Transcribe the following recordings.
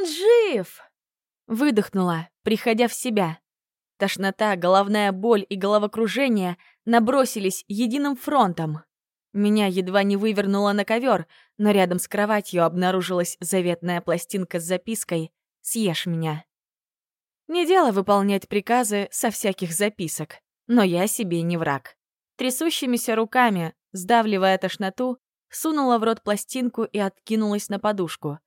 Он жив!» Выдохнула, приходя в себя. Тошнота, головная боль и головокружение набросились единым фронтом. Меня едва не вывернуло на ковер, но рядом с кроватью обнаружилась заветная пластинка с запиской «Съешь меня». Не дело выполнять приказы со всяких записок, но я себе не враг. Трясущимися руками, сдавливая тошноту, сунула в рот пластинку и откинулась на подушку.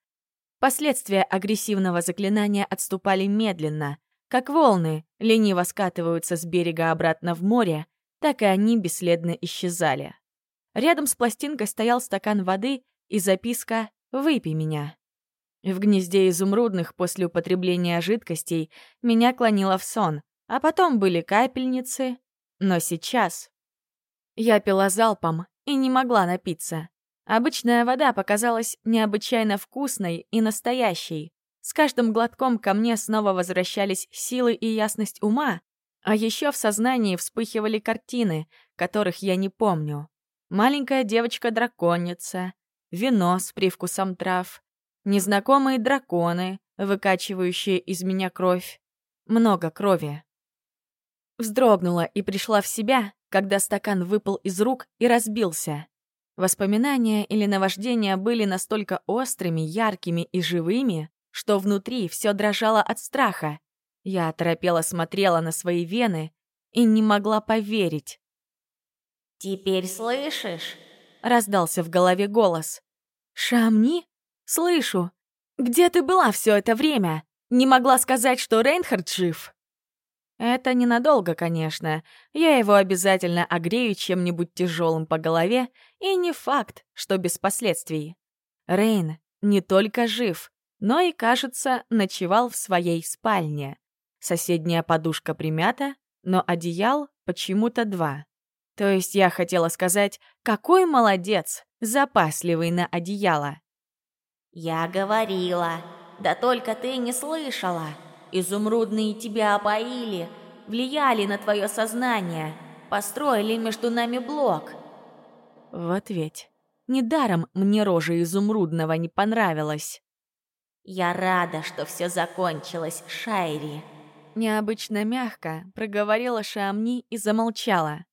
Последствия агрессивного заклинания отступали медленно. Как волны лениво скатываются с берега обратно в море, так и они бесследно исчезали. Рядом с пластинкой стоял стакан воды и записка «Выпей меня». В гнезде изумрудных после употребления жидкостей меня клонило в сон, а потом были капельницы. Но сейчас... Я пила залпом и не могла напиться. Обычная вода показалась необычайно вкусной и настоящей. С каждым глотком ко мне снова возвращались силы и ясность ума, а еще в сознании вспыхивали картины, которых я не помню. Маленькая девочка-драконица, вино с привкусом трав, незнакомые драконы, выкачивающие из меня кровь. Много крови. Вздрогнула и пришла в себя, когда стакан выпал из рук и разбился. Воспоминания или наваждения были настолько острыми, яркими и живыми, что внутри все дрожало от страха. Я оторопела смотрела на свои вены и не могла поверить. «Теперь слышишь?» — раздался в голове голос. «Шамни? Слышу. Где ты была все это время? Не могла сказать, что Рейнхард жив?» Это ненадолго, конечно. Я его обязательно огрею чем-нибудь тяжелым по голове, и не факт, что без последствий. Рейн не только жив, но и, кажется, ночевал в своей спальне. Соседняя подушка примята, но одеял почему-то два. То есть я хотела сказать, какой молодец, запасливый на одеяло. «Я говорила, да только ты не слышала. Изумрудные тебя опоили, влияли на твое сознание, построили между нами блок». Вот ведь. Недаром мне рожа изумрудного не понравилась. «Я рада, что все закончилось, Шайри», Необычно мягко проговорила Шамни и замолчала.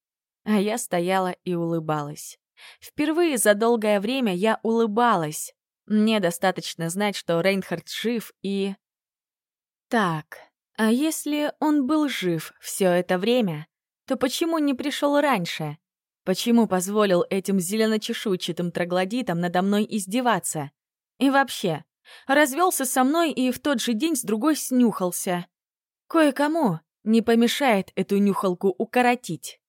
А я стояла и улыбалась. Впервые за долгое время я улыбалась. Мне достаточно знать, что Рейнхард жив и... Так, а если он был жив все это время, то почему не пришел раньше? Почему позволил этим зеленочешуйчатым троглодитам надо мной издеваться? И вообще, развелся со мной и в тот же день с другой снюхался. Кое-кому не помешает эту нюхалку укоротить.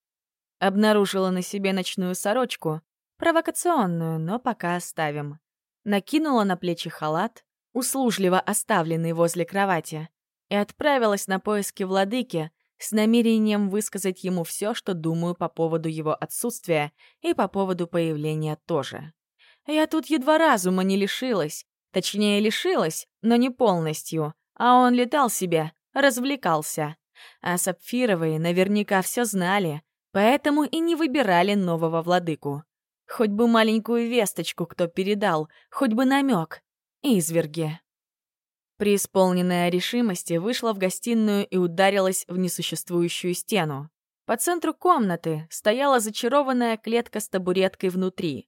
Обнаружила на себе ночную сорочку, провокационную, но пока оставим. Накинула на плечи халат, услужливо оставленный возле кровати, и отправилась на поиски владыки с намерением высказать ему все, что думаю по поводу его отсутствия и по поводу появления тоже. Я тут едва разума не лишилась, точнее лишилась, но не полностью, а он летал себе, развлекался. А сапфировые наверняка все знали, поэтому и не выбирали нового владыку. Хоть бы маленькую весточку кто передал, хоть бы намек. Изверги. Преисполненная решимости вышла в гостиную и ударилась в несуществующую стену. По центру комнаты стояла зачарованная клетка с табуреткой внутри.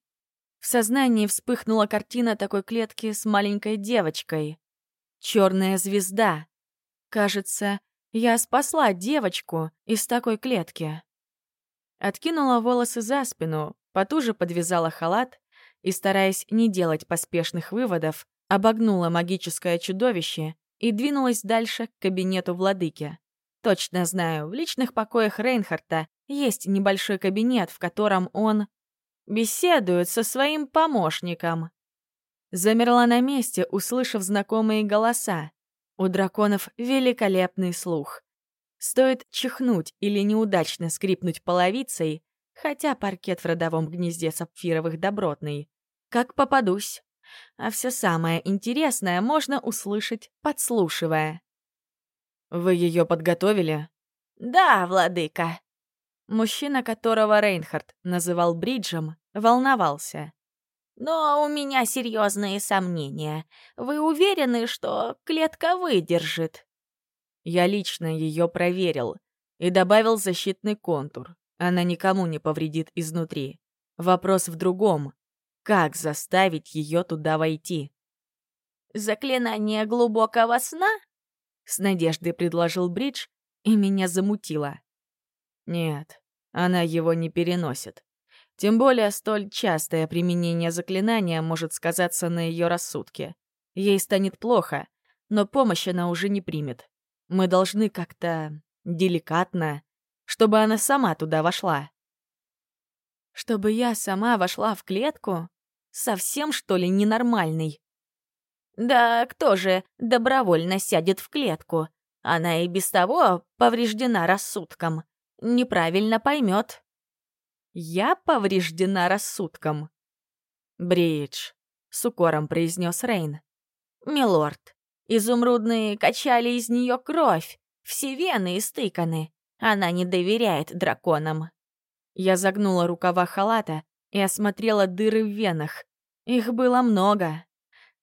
В сознании вспыхнула картина такой клетки с маленькой девочкой. Черная звезда. Кажется, я спасла девочку из такой клетки. Откинула волосы за спину, потуже подвязала халат и, стараясь не делать поспешных выводов, обогнула магическое чудовище и двинулась дальше к кабинету владыки. Точно знаю, в личных покоях Рейнхарта есть небольшой кабинет, в котором он беседует со своим помощником. Замерла на месте, услышав знакомые голоса. У драконов великолепный слух. Стоит чихнуть или неудачно скрипнуть половицей, хотя паркет в родовом гнезде сапфировых добротный. Как попадусь. А все самое интересное можно услышать, подслушивая. «Вы ее подготовили?» «Да, владыка». Мужчина, которого Рейнхард называл Бриджем, волновался. Но у меня серьезные сомнения. Вы уверены, что клетка выдержит?» Я лично ее проверил и добавил защитный контур. Она никому не повредит изнутри. Вопрос в другом. Как заставить ее туда войти? «Заклинание глубокого сна?» — с надеждой предложил Бридж, и меня замутило. Нет, она его не переносит. Тем более столь частое применение заклинания может сказаться на ее рассудке. Ей станет плохо, но помощь она уже не примет. Мы должны как-то деликатно, чтобы она сама туда вошла. Чтобы я сама вошла в клетку? Совсем, что ли, ненормальный? Да кто же добровольно сядет в клетку? Она и без того повреждена рассудком. Неправильно поймет. Я повреждена рассудком. Бридж, с укором произнес Рейн. Милорд, изумрудные качали из нее кровь, все вены истыканы. Она не доверяет драконам. Я загнула рукава халата и осмотрела дыры в венах. Их было много.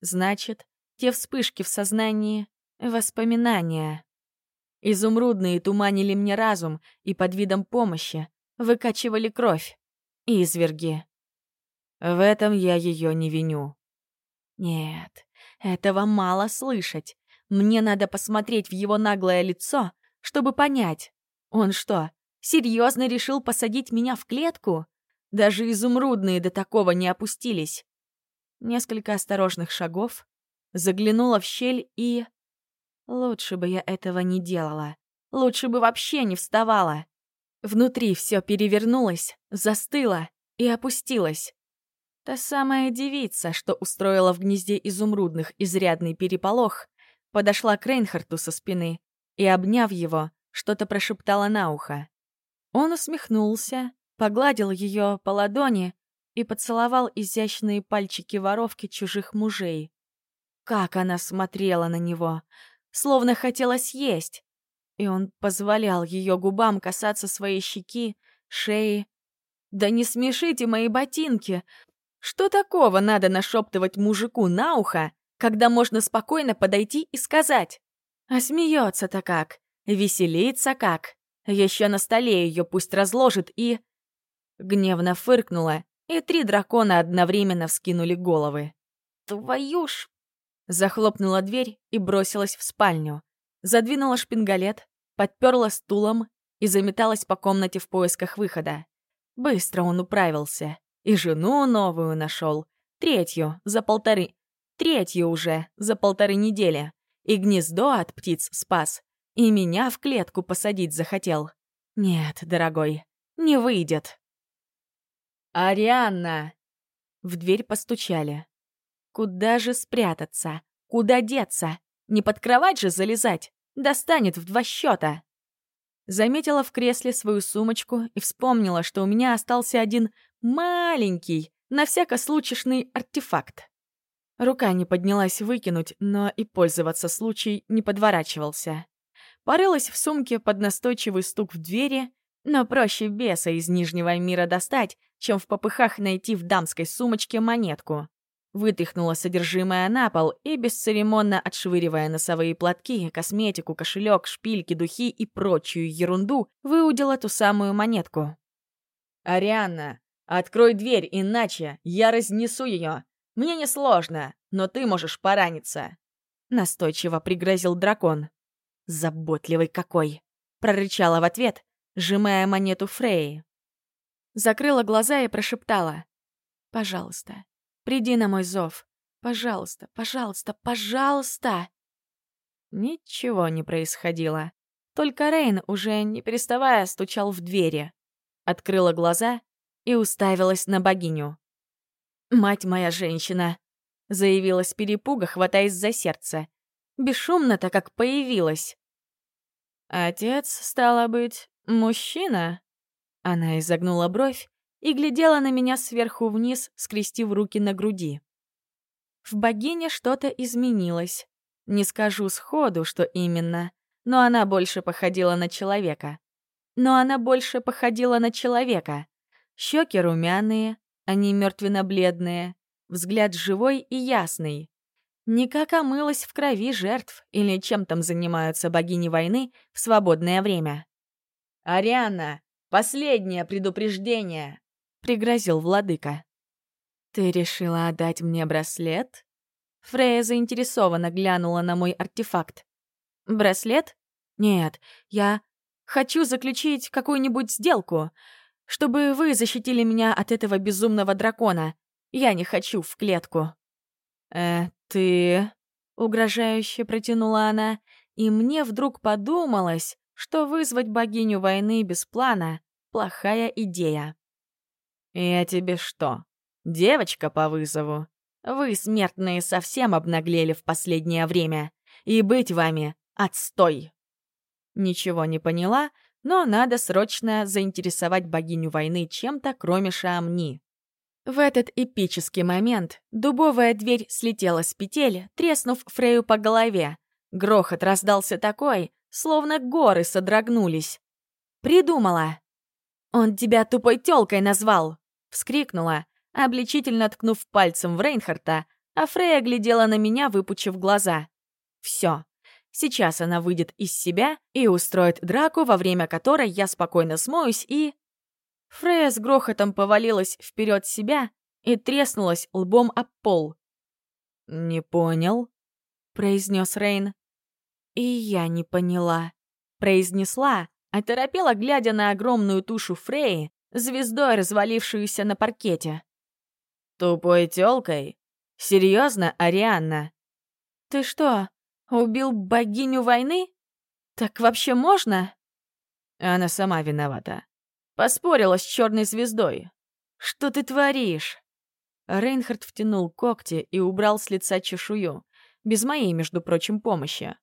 Значит, те вспышки в сознании — воспоминания. Изумрудные туманили мне разум и под видом помощи выкачивали кровь. Изверги. В этом я ее не виню. Нет, этого мало слышать. Мне надо посмотреть в его наглое лицо, чтобы понять. Он что, серьезно решил посадить меня в клетку? Даже изумрудные до такого не опустились. Несколько осторожных шагов, заглянула в щель и... Лучше бы я этого не делала. Лучше бы вообще не вставала. Внутри все перевернулось, застыло и опустилось. Та самая девица, что устроила в гнезде изумрудных изрядный переполох, подошла к Рейнхарту со спины и, обняв его, что-то прошептала на ухо. Он усмехнулся, погладил ее по ладони и поцеловал изящные пальчики воровки чужих мужей. Как она смотрела на него, словно хотела съесть. И он позволял ее губам касаться своей щеки, шеи. «Да не смешите мои ботинки! Что такого надо нашептывать мужику на ухо, когда можно спокойно подойти и сказать? А смеется-то как, веселится как. Еще на столе ее пусть разложит и...» Гневно фыркнула и три дракона одновременно вскинули головы. «Твою ж...» Захлопнула дверь и бросилась в спальню. Задвинула шпингалет, подперла стулом и заметалась по комнате в поисках выхода. Быстро он управился. И жену новую нашел. Третью, за полторы... Третью уже, за полторы недели. И гнездо от птиц спас. И меня в клетку посадить захотел. Нет, дорогой, не выйдет. «Арианна!» В дверь постучали. Куда же спрятаться? Куда деться? Не под кровать же залезать? Достанет в два счета. Заметила в кресле свою сумочку и вспомнила, что у меня остался один маленький, на всякослучешный артефакт. Рука не поднялась выкинуть, но и пользоваться случай не подворачивался. Порылась в сумке под настойчивый стук в двери но проще беса из Нижнего мира достать, чем в попыхах найти в дамской сумочке монетку. Вытряхнула содержимое на пол и, бесцеремонно отшвыривая носовые платки, косметику, кошелек, шпильки, духи и прочую ерунду, выудила ту самую монетку. «Арианна, открой дверь, иначе я разнесу ее. Мне несложно, но ты можешь пораниться», — настойчиво пригрозил дракон. «Заботливый какой!» — прорычала в ответ, сжимая монету Фреи. Закрыла глаза и прошептала. «Пожалуйста, приди на мой зов. Пожалуйста, пожалуйста, пожалуйста!» Ничего не происходило. Только Рейн, уже не переставая, стучал в двери. Открыла глаза и уставилась на богиню. «Мать моя женщина!» — заявилась перепуга, хватаясь за сердце. Бесшумно-то как появилась. Отец, стало быть, «Мужчина?» Она изогнула бровь и глядела на меня сверху вниз, скрестив руки на груди. В богине что-то изменилось. Не скажу сходу, что именно, но она больше походила на человека. Но она больше походила на человека. Щеки румяные, они мертвенно-бледные, взгляд живой и ясный. Не как омылась в крови жертв или чем там занимаются богини войны в свободное время. «Ариана, последнее предупреждение!» — пригрозил владыка. «Ты решила отдать мне браслет?» Фрея заинтересованно глянула на мой артефакт. «Браслет? Нет, я хочу заключить какую-нибудь сделку, чтобы вы защитили меня от этого безумного дракона. Я не хочу в клетку». «Э, ты...» — угрожающе протянула она, и мне вдруг подумалось, что вызвать богиню войны без плана — плохая идея. «Я тебе что, девочка по вызову? Вы, смертные, совсем обнаглели в последнее время, и быть вами — отстой!» Ничего не поняла, но надо срочно заинтересовать богиню войны чем-то, кроме Шаамни. В этот эпический момент дубовая дверь слетела с петель, треснув Фрею по голове. Грохот раздался такой, словно горы содрогнулись. «Придумала!» «Он тебя тупой тёлкой назвал!» — вскрикнула, обличительно ткнув пальцем в Рейнхарта, а Фрея глядела на меня, выпучив глаза. «Всё. Сейчас она выйдет из себя и устроит драку, во время которой я спокойно смоюсь и...» Фрея с грохотом повалилась вперед себя и треснулась лбом об пол. «Не понял», — произнес Рейн. «И я не поняла», — произнесла, оторопела, глядя на огромную тушу Фреи, звездой развалившуюся на паркете. «Тупой тёлкой? Серьезно, Арианна?» «Ты что, убил богиню войны? Так вообще можно?» Она сама виновата. Поспорила с черной звездой. Что ты творишь? Рейнхард втянул когти и убрал с лица чешую. Без моей, между прочим, помощи.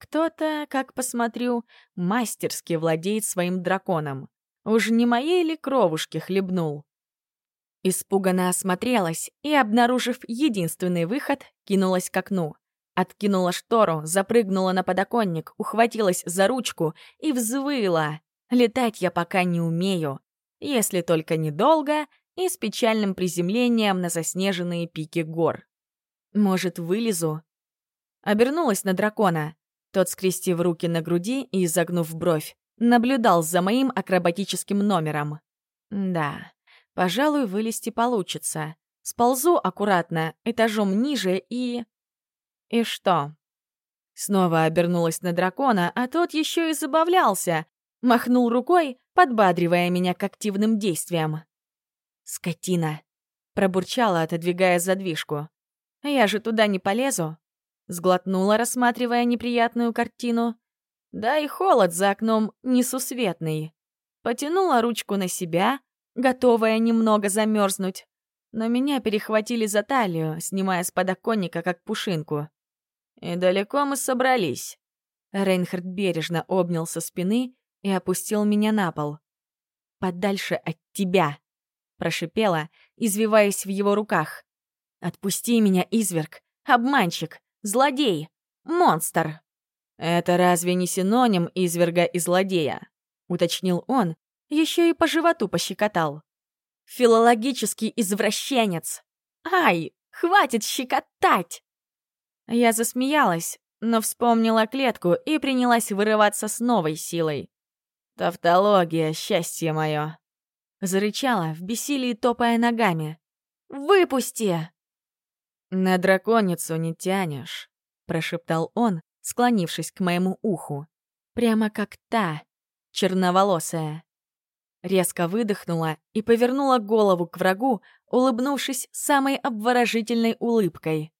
Кто-то, как посмотрю, мастерски владеет своим драконом. Уж не моей ли кровушки хлебнул? Испуганно осмотрелась и, обнаружив единственный выход, кинулась к окну. Откинула штору, запрыгнула на подоконник, ухватилась за ручку и взвыла. Летать я пока не умею, если только недолго и с печальным приземлением на заснеженные пики гор. Может, вылезу? Обернулась на дракона. Тот, скрестив руки на груди и изогнув бровь, наблюдал за моим акробатическим номером. Да, пожалуй, вылезти получится. Сползу аккуратно, этажом ниже и... И что? Снова обернулась на дракона, а тот еще и забавлялся, Махнул рукой, подбадривая меня к активным действиям. «Скотина!» — пробурчала, отодвигая задвижку. «Я же туда не полезу!» Сглотнула, рассматривая неприятную картину. Да и холод за окном несусветный. Потянула ручку на себя, готовая немного замерзнуть. Но меня перехватили за талию, снимая с подоконника, как пушинку. «И далеко мы собрались?» Рейнхард бережно обнял со спины и опустил меня на пол. «Подальше от тебя!» — прошипела, извиваясь в его руках. «Отпусти меня, изверг! Обманщик! Злодей! Монстр!» «Это разве не синоним изверга и злодея?» — уточнил он, еще и по животу пощекотал. «Филологический извращенец! Ай, хватит щекотать!» Я засмеялась, но вспомнила клетку и принялась вырываться с новой силой. «Тавтология, счастье мое!» Зарычала, в бессилии топая ногами. «Выпусти!» «На драконицу не тянешь», — прошептал он, склонившись к моему уху. Прямо как та, черноволосая. Резко выдохнула и повернула голову к врагу, улыбнувшись самой обворожительной улыбкой.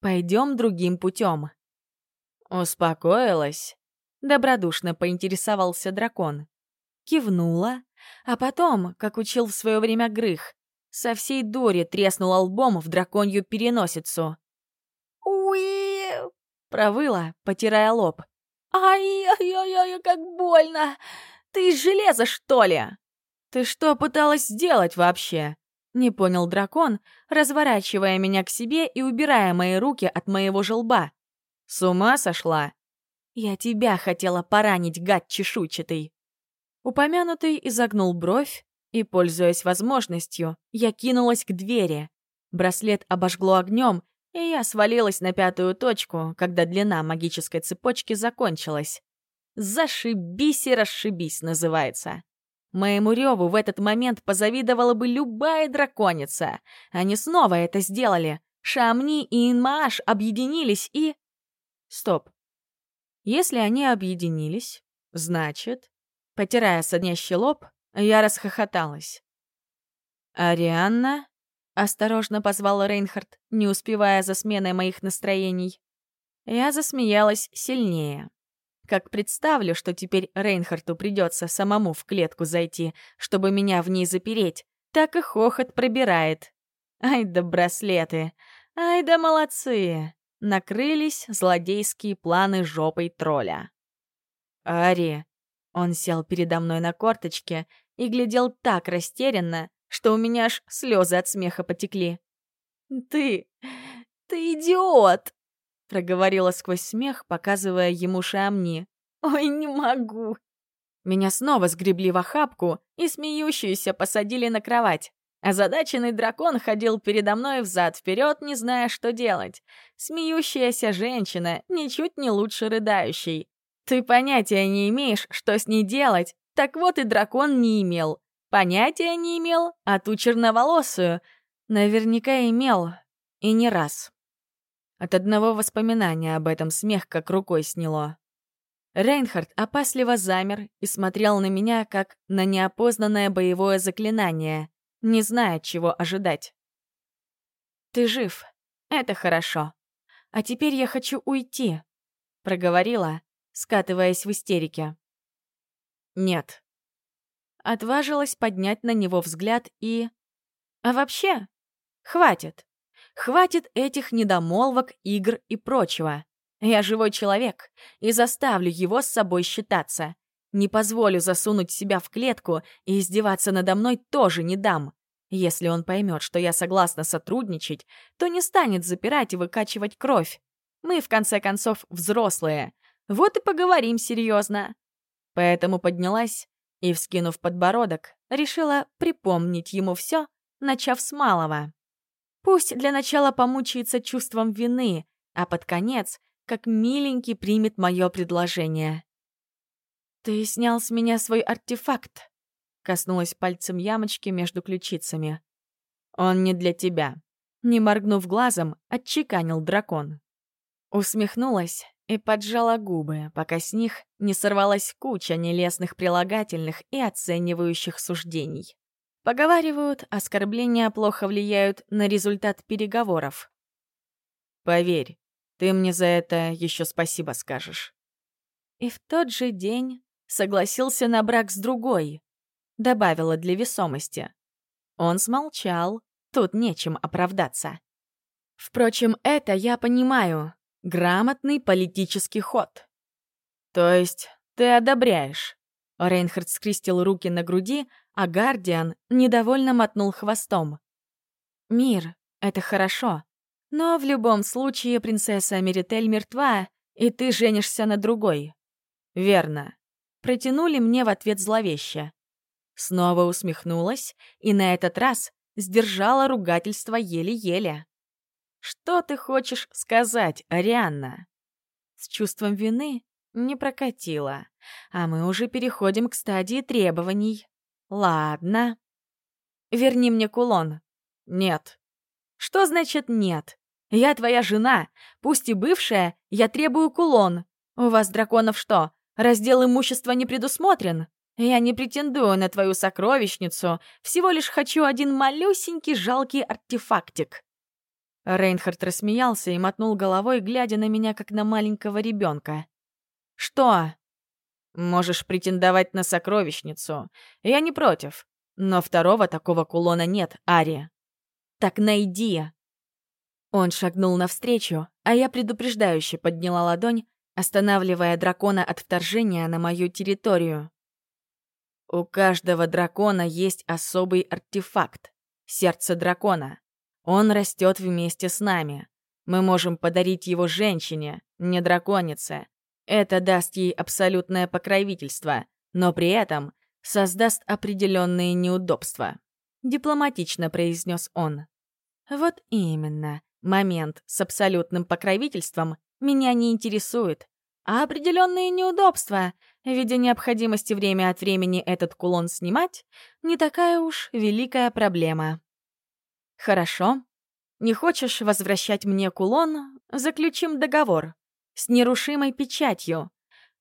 «Пойдем другим путем». «Успокоилась?» Добродушно поинтересовался дракон. Кивнула, а потом, как учил в свое время Грых, со всей дури треснула лбом в драконью переносицу. «Уи!» — провыла, потирая лоб. «Ай-яй-яй, как больно! Ты из железа, что ли?» «Ты что пыталась сделать вообще?» Не понял дракон, разворачивая меня к себе и убирая мои руки от моего желба. «С ума сошла?» «Я тебя хотела поранить, гад чешуйчатый!» Упомянутый изогнул бровь, и, пользуясь возможностью, я кинулась к двери. Браслет обожгло огнем, и я свалилась на пятую точку, когда длина магической цепочки закончилась. «Зашибись и расшибись» называется. Моему реву в этот момент позавидовала бы любая драконица. Они снова это сделали. Шамни и Инмааш объединились и... Стоп. Если они объединились, значит... Потирая соднящий лоб, я расхохоталась. «Арианна?» — осторожно позвал Рейнхард, не успевая за сменой моих настроений. Я засмеялась сильнее. Как представлю, что теперь Рейнхарту придется самому в клетку зайти, чтобы меня в ней запереть, так и хохот пробирает. Ай да браслеты! Ай да молодцы! Накрылись злодейские планы жопой тролля. Ари. Он сел передо мной на корточке и глядел так растерянно, что у меня аж слезы от смеха потекли. «Ты... ты идиот!» проговорила сквозь смех, показывая ему шамни. «Ой, не могу!» Меня снова сгребли в охапку и смеющуюся посадили на кровать. Озадаченный дракон ходил передо мной взад-вперед, не зная, что делать. Смеющаяся женщина, ничуть не лучше рыдающей. Ты понятия не имеешь, что с ней делать, так вот и дракон не имел. Понятия не имел, а ту черноволосую наверняка имел, и не раз. От одного воспоминания об этом смех как рукой сняло. Рейнхард опасливо замер и смотрел на меня, как на неопознанное боевое заклинание, не зная, чего ожидать. «Ты жив. Это хорошо. А теперь я хочу уйти», — проговорила, скатываясь в истерике. «Нет». Отважилась поднять на него взгляд и... «А вообще, хватит. Хватит этих недомолвок, игр и прочего. Я живой человек и заставлю его с собой считаться. Не позволю засунуть себя в клетку и издеваться надо мной тоже не дам. Если он поймет, что я согласна сотрудничать, то не станет запирать и выкачивать кровь. Мы, в конце концов, взрослые. Вот и поговорим серьезно. Поэтому поднялась и, вскинув подбородок, решила припомнить ему все, начав с малого. Пусть для начала помучается чувством вины, а под конец, как миленький, примет мое предложение. «Ты снял с меня свой артефакт», — коснулась пальцем ямочки между ключицами. «Он не для тебя», — не моргнув глазом, отчеканил дракон. Усмехнулась и поджала губы, пока с них не сорвалась куча нелестных прилагательных и оценивающих суждений. Поговаривают, оскорбления плохо влияют на результат переговоров. Поверь, ты мне за это еще спасибо скажешь. И в тот же день согласился на брак с другой. Добавила для весомости. Он смолчал, тут нечем оправдаться. Впрочем, это я понимаю. Грамотный политический ход. То есть ты одобряешь? Рейнхард скрестил руки на груди, а Гардиан недовольно мотнул хвостом. «Мир — это хорошо, но в любом случае принцесса Меритель мертва, и ты женишься на другой». «Верно». Протянули мне в ответ зловеще. Снова усмехнулась и на этот раз сдержала ругательство еле-еле. «Что ты хочешь сказать, Арианна?» С чувством вины не прокатило, а мы уже переходим к стадии требований. Ладно. Верни мне кулон. Нет. Что значит нет? Я твоя жена, пусть и бывшая, я требую кулон. У вас, драконов, что, раздел имущества не предусмотрен? Я не претендую на твою сокровищницу, всего лишь хочу один малюсенький жалкий артефактик. Рейнхард рассмеялся и мотнул головой, глядя на меня, как на маленького ребенка. «Что?» Можешь претендовать на сокровищницу. Я не против. Но второго такого кулона нет, Ари. Так найди. Он шагнул навстречу, а я предупреждающе подняла ладонь, останавливая дракона от вторжения на мою территорию. У каждого дракона есть особый артефакт — сердце дракона. Он растет вместе с нами. Мы можем подарить его женщине, не драконице, это даст ей абсолютное покровительство, но при этом создаст определенные неудобства. Дипломатично произнес он. Вот именно. Момент с абсолютным покровительством меня не интересует. А определенные неудобства, в виде необходимости время от времени этот кулон снимать, не такая уж великая проблема. Хорошо. Не хочешь возвращать мне кулон? Заключим договор. С нерушимой печатью.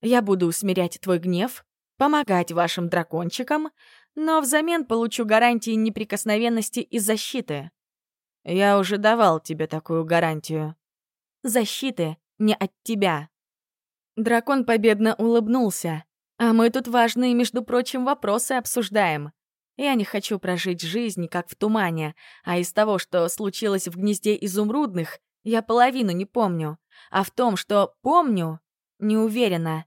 Я буду усмирять твой гнев, помогать вашим дракончикам, но взамен получу гарантии неприкосновенности и защиты. Я уже давал тебе такую гарантию. Защиты не от тебя. Дракон победно улыбнулся. А мы тут важные, между прочим, вопросы обсуждаем. Я не хочу прожить жизнь, как в тумане, а из того, что случилось в гнезде изумрудных, я половину не помню. А в том, что помню, не уверена.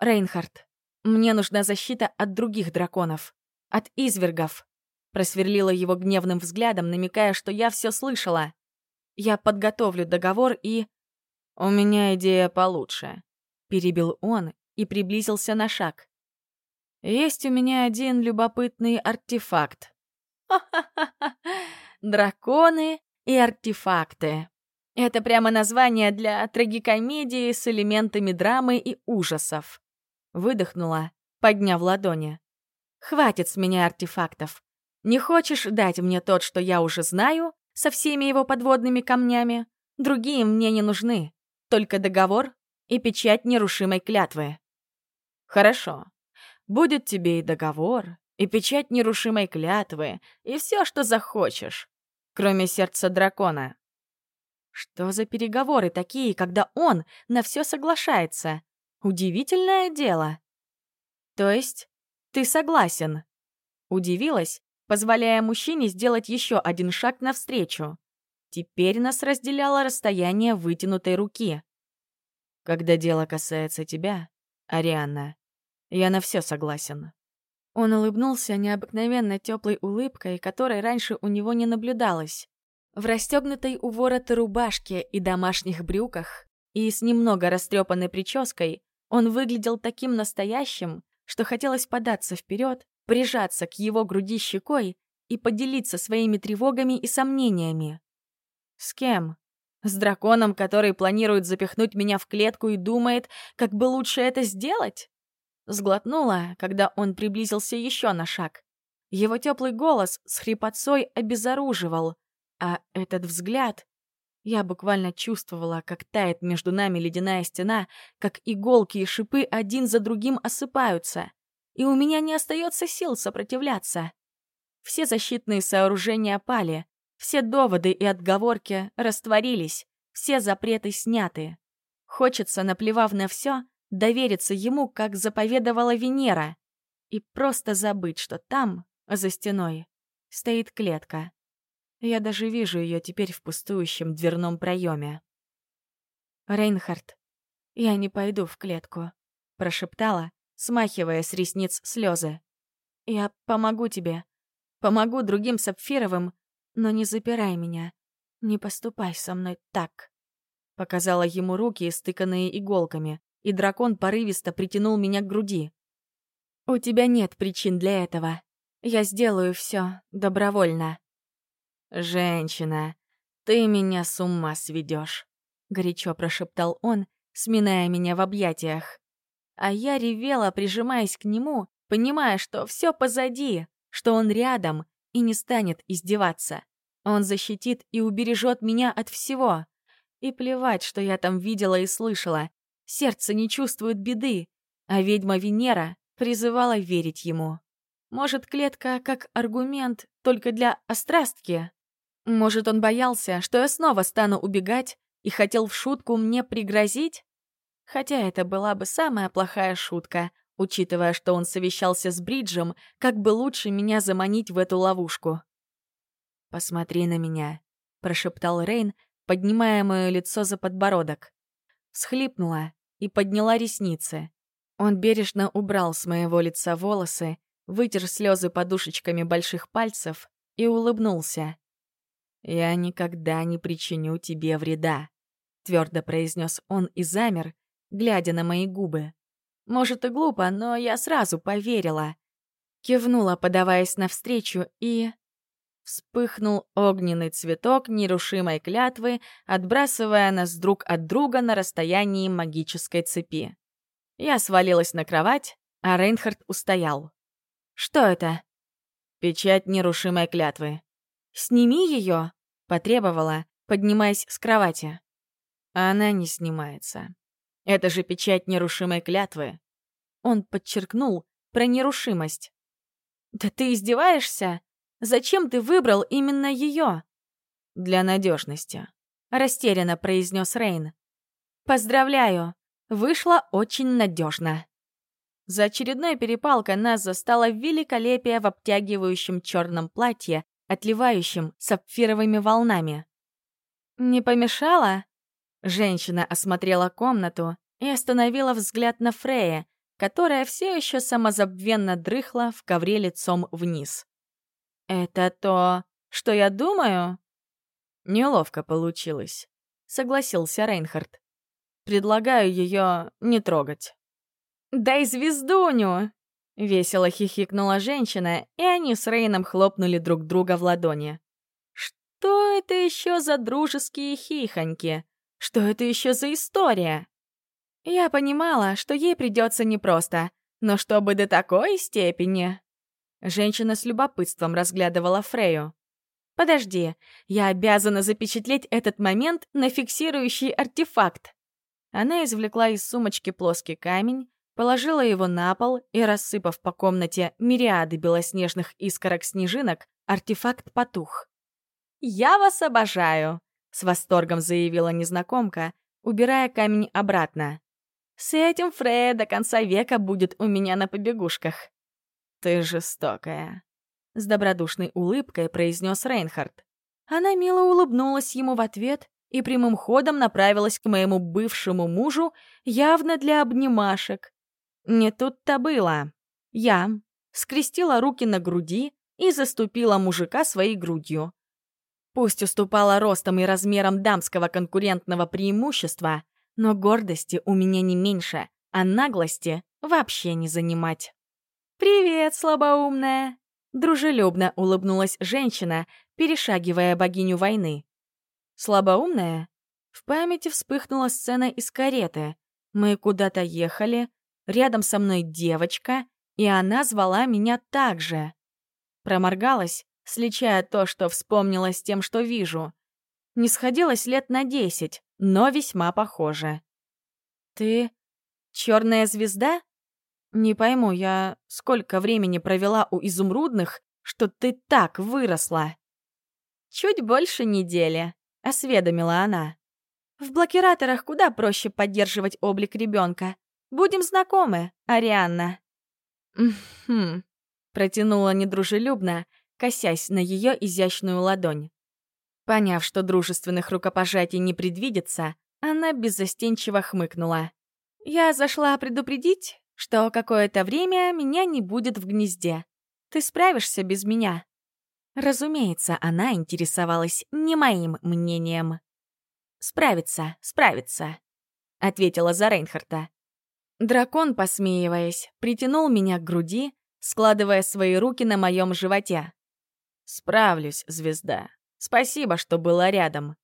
Рейнхард, мне нужна защита от других драконов. От извергов. Просверлила его гневным взглядом, намекая, что я все слышала. Я подготовлю договор и... «У меня идея получше», — перебил он и приблизился на шаг. «Есть у меня один любопытный артефакт». «Ха-ха-ха! Драконы и артефакты. Это прямо название для трагикомедии с элементами драмы и ужасов». Выдохнула, подняв ладони. «Хватит с меня артефактов. Не хочешь дать мне тот, что я уже знаю, со всеми его подводными камнями? Другие мне не нужны только договор и печать нерушимой клятвы. Хорошо. Будет тебе и договор, и печать нерушимой клятвы, и все, что захочешь, кроме сердца дракона. Что за переговоры такие, когда он на все соглашается? Удивительное дело. То есть ты согласен? Удивилась, позволяя мужчине сделать еще один шаг навстречу. Теперь нас разделяло расстояние вытянутой руки. Когда дело касается тебя, Арианна, я на все согласен. Он улыбнулся необыкновенно теплой улыбкой, которой раньше у него не наблюдалось. В расстегнутой у ворота рубашке и домашних брюках и с немного растрепанной прической он выглядел таким настоящим, что хотелось податься вперед, прижаться к его груди щекой и поделиться своими тревогами и сомнениями. С кем? С драконом, который планирует запихнуть меня в клетку и думает, как бы лучше это сделать? Сглотнула, когда он приблизился еще на шаг. Его теплый голос с хрипотцой обезоруживал, а этот взгляд... Я буквально чувствовала, как тает между нами ледяная стена, как иголки и шипы один за другим осыпаются, и у меня не остается сил сопротивляться. Все защитные сооружения пали, все доводы и отговорки растворились, все запреты сняты. Хочется, наплевав на все, довериться ему, как заповедовала Венера, и просто забыть, что там, за стеной, стоит клетка. Я даже вижу ее теперь в пустующем дверном проеме. «Рейнхард, я не пойду в клетку», — прошептала, смахивая с ресниц слезы. «Я помогу тебе. Помогу другим сапфировым, но не запирай меня. Не поступай со мной так. Показала ему руки, стыканные иголками, и дракон порывисто притянул меня к груди. У тебя нет причин для этого. Я сделаю все добровольно. Женщина, ты меня с ума сведешь, горячо прошептал он, сминая меня в объятиях. А я ревела, прижимаясь к нему, понимая, что все позади, что он рядом, и не станет издеваться. Он защитит и убережет меня от всего. И плевать, что я там видела и слышала. Сердце не чувствует беды, а ведьма Венера призывала верить ему. Может, клетка как аргумент только для острастки? Может, он боялся, что я снова стану убегать и хотел в шутку мне пригрозить? Хотя это была бы самая плохая шутка, учитывая, что он совещался с Бриджем, как бы лучше меня заманить в эту ловушку. «Посмотри на меня», — прошептал Рейн, поднимая мое лицо за подбородок. Схлипнула и подняла ресницы. Он бережно убрал с моего лица волосы, вытер слезы подушечками больших пальцев и улыбнулся. «Я никогда не причиню тебе вреда», — твердо произнес он и замер, глядя на мои губы. Может и глупо, но я сразу поверила. Кивнула, подаваясь навстречу, и... Вспыхнул огненный цветок нерушимой клятвы, отбрасывая нас друг от друга на расстоянии магической цепи. Я свалилась на кровать, а Рейнхард устоял. «Что это?» «Печать нерушимой клятвы». «Сними ее!» — потребовала, поднимаясь с кровати. Она не снимается. Это же печать нерушимой клятвы. Он подчеркнул про нерушимость. «Да ты издеваешься? Зачем ты выбрал именно ее?» «Для надежности», — растерянно произнес Рейн. «Поздравляю, вышло очень надежно». За очередной перепалкой нас застало великолепие в обтягивающем черном платье, отливающем сапфировыми волнами. «Не помешало?» Женщина осмотрела комнату и остановила взгляд на Фрея, которая все еще самозабвенно дрыхла в ковре лицом вниз. «Это то, что я думаю?» «Неловко получилось», — согласился Рейнхард. «Предлагаю ее не трогать». «Дай звездуню!» — весело хихикнула женщина, и они с Рейном хлопнули друг друга в ладони. «Что это еще за дружеские хихоньки? Что это еще за история?» Я понимала, что ей придется непросто, но чтобы до такой степени... Женщина с любопытством разглядывала Фрею. «Подожди, я обязана запечатлеть этот момент на фиксирующий артефакт». Она извлекла из сумочки плоский камень, положила его на пол и, рассыпав по комнате мириады белоснежных искорок снежинок, артефакт потух. «Я вас обожаю!» — с восторгом заявила незнакомка, убирая камень обратно. «С этим Фрея до конца века будет у меня на побегушках». «Ты жестокая», — с добродушной улыбкой произнес Рейнхард. Она мило улыбнулась ему в ответ и прямым ходом направилась к моему бывшему мужу, явно для обнимашек. Не тут-то было. Я скрестила руки на груди и заступила мужика своей грудью. Пусть уступала ростом и размером дамского конкурентного преимущества, но гордости у меня не меньше, а наглости вообще не занимать. «Привет, слабоумная!» Дружелюбно улыбнулась женщина, перешагивая богиню войны. «Слабоумная?» В памяти вспыхнула сцена из кареты. Мы куда-то ехали, рядом со мной девочка, и она звала меня так же. Проморгалась, сличая то, что вспомнила с тем, что вижу. Не сходилось лет на десять, но весьма похоже. «Ты черная звезда?» «Не пойму, я сколько времени провела у изумрудных, что ты так выросла?» «Чуть больше недели», — осведомила она. «В блокираторах куда проще поддерживать облик ребенка. Будем знакомы, Арианна». «Хм», — протянула недружелюбно, косясь на ее изящную ладонь. Поняв, что дружественных рукопожатий не предвидится, она беззастенчиво хмыкнула. «Я зашла предупредить, что какое-то время меня не будет в гнезде. Ты справишься без меня?» Разумеется, она интересовалась не моим мнением. «Справится, справится», — ответила за Рейнхарта. Дракон, посмеиваясь, притянул меня к груди, складывая свои руки на моем животе. «Справлюсь, звезда. Спасибо, что была рядом».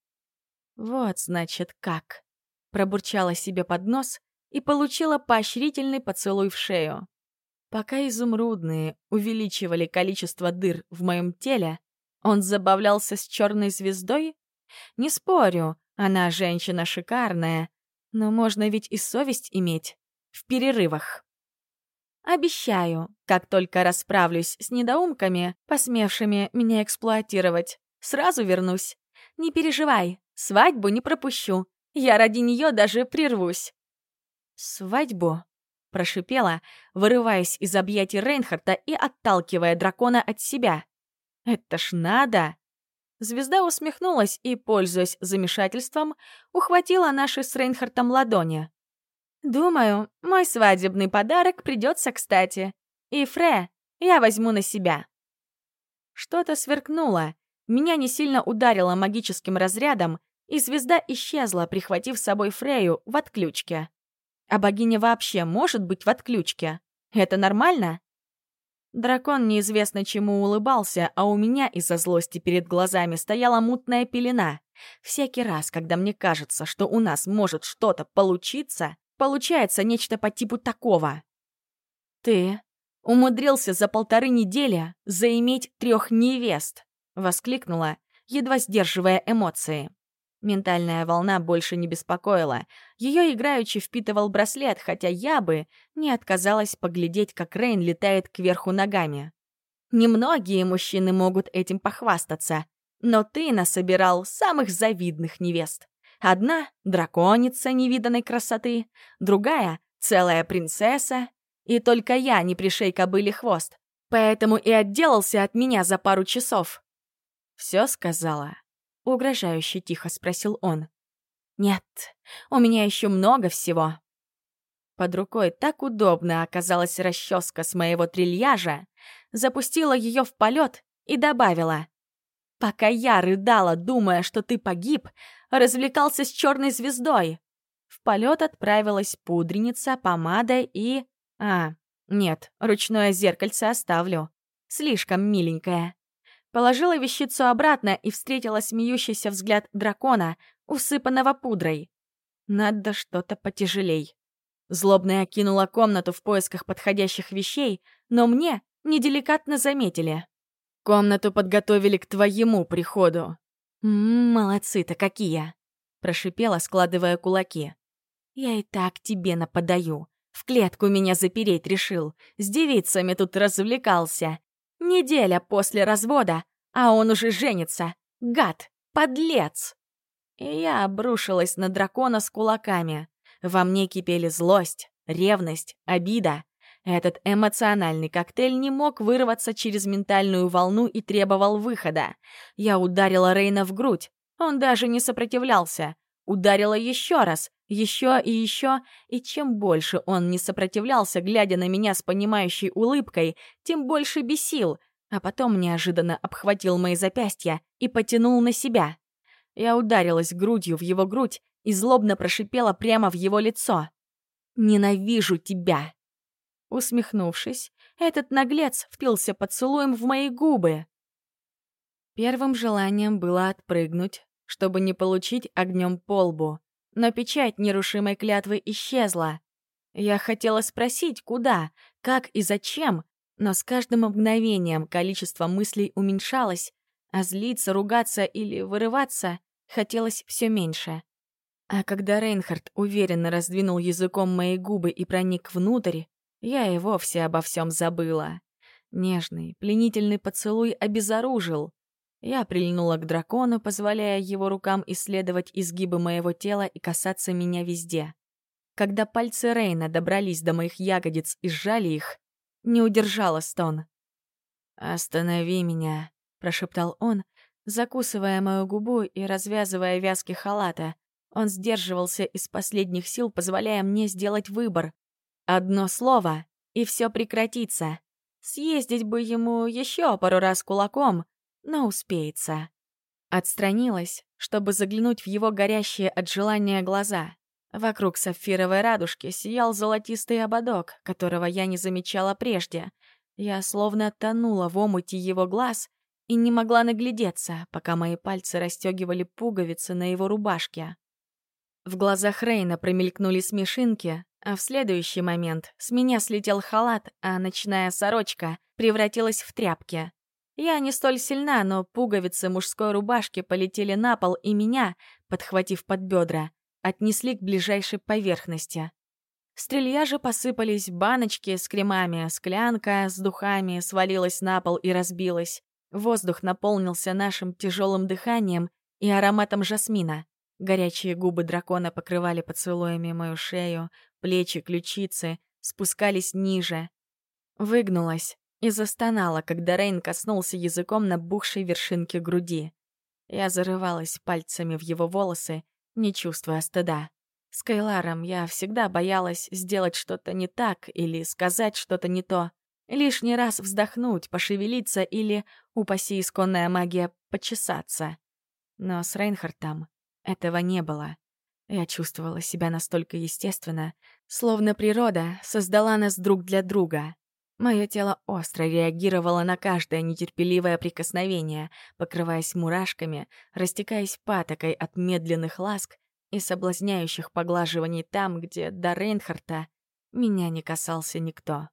«Вот, значит, как», — пробурчала себе под нос и получила поощрительный поцелуй в шею. Пока изумрудные увеличивали количество дыр в моем теле, он забавлялся с черной звездой? Не спорю, она женщина шикарная, но можно ведь и совесть иметь в перерывах. Обещаю, как только расправлюсь с недоумками, посмевшими меня эксплуатировать, сразу вернусь. Не переживай, свадьбу не пропущу. Я ради нее даже прервусь. «Свадьбу?» — прошипела, вырываясь из объятий Рейнхарта и отталкивая дракона от себя. «Это ж надо!» Звезда усмехнулась и, пользуясь замешательством, ухватила наши с Рейнхартом ладони. «Думаю, мой свадебный подарок придется кстати. И Фре я возьму на себя». Что-то сверкнуло, меня не сильно ударило магическим разрядом, и звезда исчезла, прихватив с собой Фрею в отключке. А богиня вообще может быть в отключке? Это нормально? Дракон неизвестно чему улыбался, а у меня из-за злости перед глазами стояла мутная пелена. Всякий раз, когда мне кажется, что у нас может что-то получиться, получается нечто по типу такого. «Ты умудрился за полторы недели заиметь трех невест!» — воскликнула, едва сдерживая эмоции. Ментальная волна больше не беспокоила. Ее играючи впитывал браслет, хотя я бы не отказалась поглядеть, как Рейн летает кверху ногами. Немногие мужчины могут этим похвастаться, но ты насобирал самых завидных невест. Одна — драконица невиданной красоты, другая — целая принцесса, и только я не пришей кобыле хвост, поэтому и отделался от меня за пару часов. Все сказала. — угрожающе тихо спросил он. «Нет, у меня еще много всего». Под рукой так удобно оказалась расческа с моего трильяжа, запустила ее в полет и добавила. «Пока я рыдала, думая, что ты погиб, развлекался с черной звездой». В полет отправилась пудреница, помада и... А, нет, ручное зеркальце оставлю. Слишком миленькое. Положила вещицу обратно и встретила смеющийся взгляд дракона, усыпанного пудрой. Надо что-то потяжелей. Злобная окинула комнату в поисках подходящих вещей, но мне неделикатно заметили. «Комнату подготовили к твоему приходу». «М-м, молодцы-то какие!» — прошипела, складывая кулаки. «Я и так тебе нападаю. В клетку меня запереть решил. С девицами тут развлекался. Неделя после развода, а он уже женится. Гад, подлец. И я обрушилась на дракона с кулаками. Во мне кипели злость, ревность, обида. Этот эмоциональный коктейль не мог вырваться через ментальную волну и требовал выхода. Я ударила Рейна в грудь. Он даже не сопротивлялся. Ударила еще раз, еще и еще, и чем больше он не сопротивлялся, глядя на меня с понимающей улыбкой, тем больше бесил, а потом неожиданно обхватил мои запястья и потянул на себя. Я ударилась грудью в его грудь и злобно прошипела прямо в его лицо. «Ненавижу тебя!» Усмехнувшись, этот наглец впился поцелуем в мои губы. Первым желанием было отпрыгнуть, чтобы не получить огнем по лбу. Но печать нерушимой клятвы исчезла. Я хотела спросить, куда, как и зачем, но с каждым мгновением количество мыслей уменьшалось, а злиться, ругаться или вырываться хотелось все меньше. А когда Рейнхард уверенно раздвинул языком мои губы и проник внутрь, я и вовсе обо всем забыла. Нежный, пленительный поцелуй обезоружил, я прильнула к дракону, позволяя его рукам исследовать изгибы моего тела и касаться меня везде. Когда пальцы Рейна добрались до моих ягодиц и сжали их, не удержала стон. «Останови меня», — прошептал он, закусывая мою губу и развязывая вязки халата. Он сдерживался из последних сил, позволяя мне сделать выбор. Одно слово, и все прекратится. Съездить бы ему еще пару раз кулаком, но успеется. Отстранилась, чтобы заглянуть в его горящие от желания глаза. Вокруг сапфировой радужки сиял золотистый ободок, которого я не замечала прежде. Я словно тонула в омуте его глаз и не могла наглядеться, пока мои пальцы расстегивали пуговицы на его рубашке. В глазах Рейна промелькнули смешинки, а в следующий момент с меня слетел халат, а ночная сорочка превратилась в тряпки. Я не столь сильна, но пуговицы мужской рубашки полетели на пол, и меня, подхватив под бедра, отнесли к ближайшей поверхности. С трильяжа посыпались баночки с кремами, склянка с духами свалилась на пол и разбилась. Воздух наполнился нашим тяжелым дыханием и ароматом жасмина. Горячие губы дракона покрывали поцелуями мою шею, плечи, ключицы, спускались ниже. Выгнулась, и застонала, когда Рейн коснулся языком набухшей вершинки груди. Я зарывалась пальцами в его волосы, не чувствуя стыда. С Кайларом я всегда боялась сделать что-то не так или сказать что-то не то. Лишний раз вздохнуть, пошевелиться или, упаси исконная магия, почесаться. Но с Рейнхартом этого не было. Я чувствовала себя настолько естественно, словно природа создала нас друг для друга. Мое тело остро реагировало на каждое нетерпеливое прикосновение, покрываясь мурашками, растекаясь патокой от медленных ласк и соблазняющих поглаживаний там, где до Рейнхарта меня не касался никто.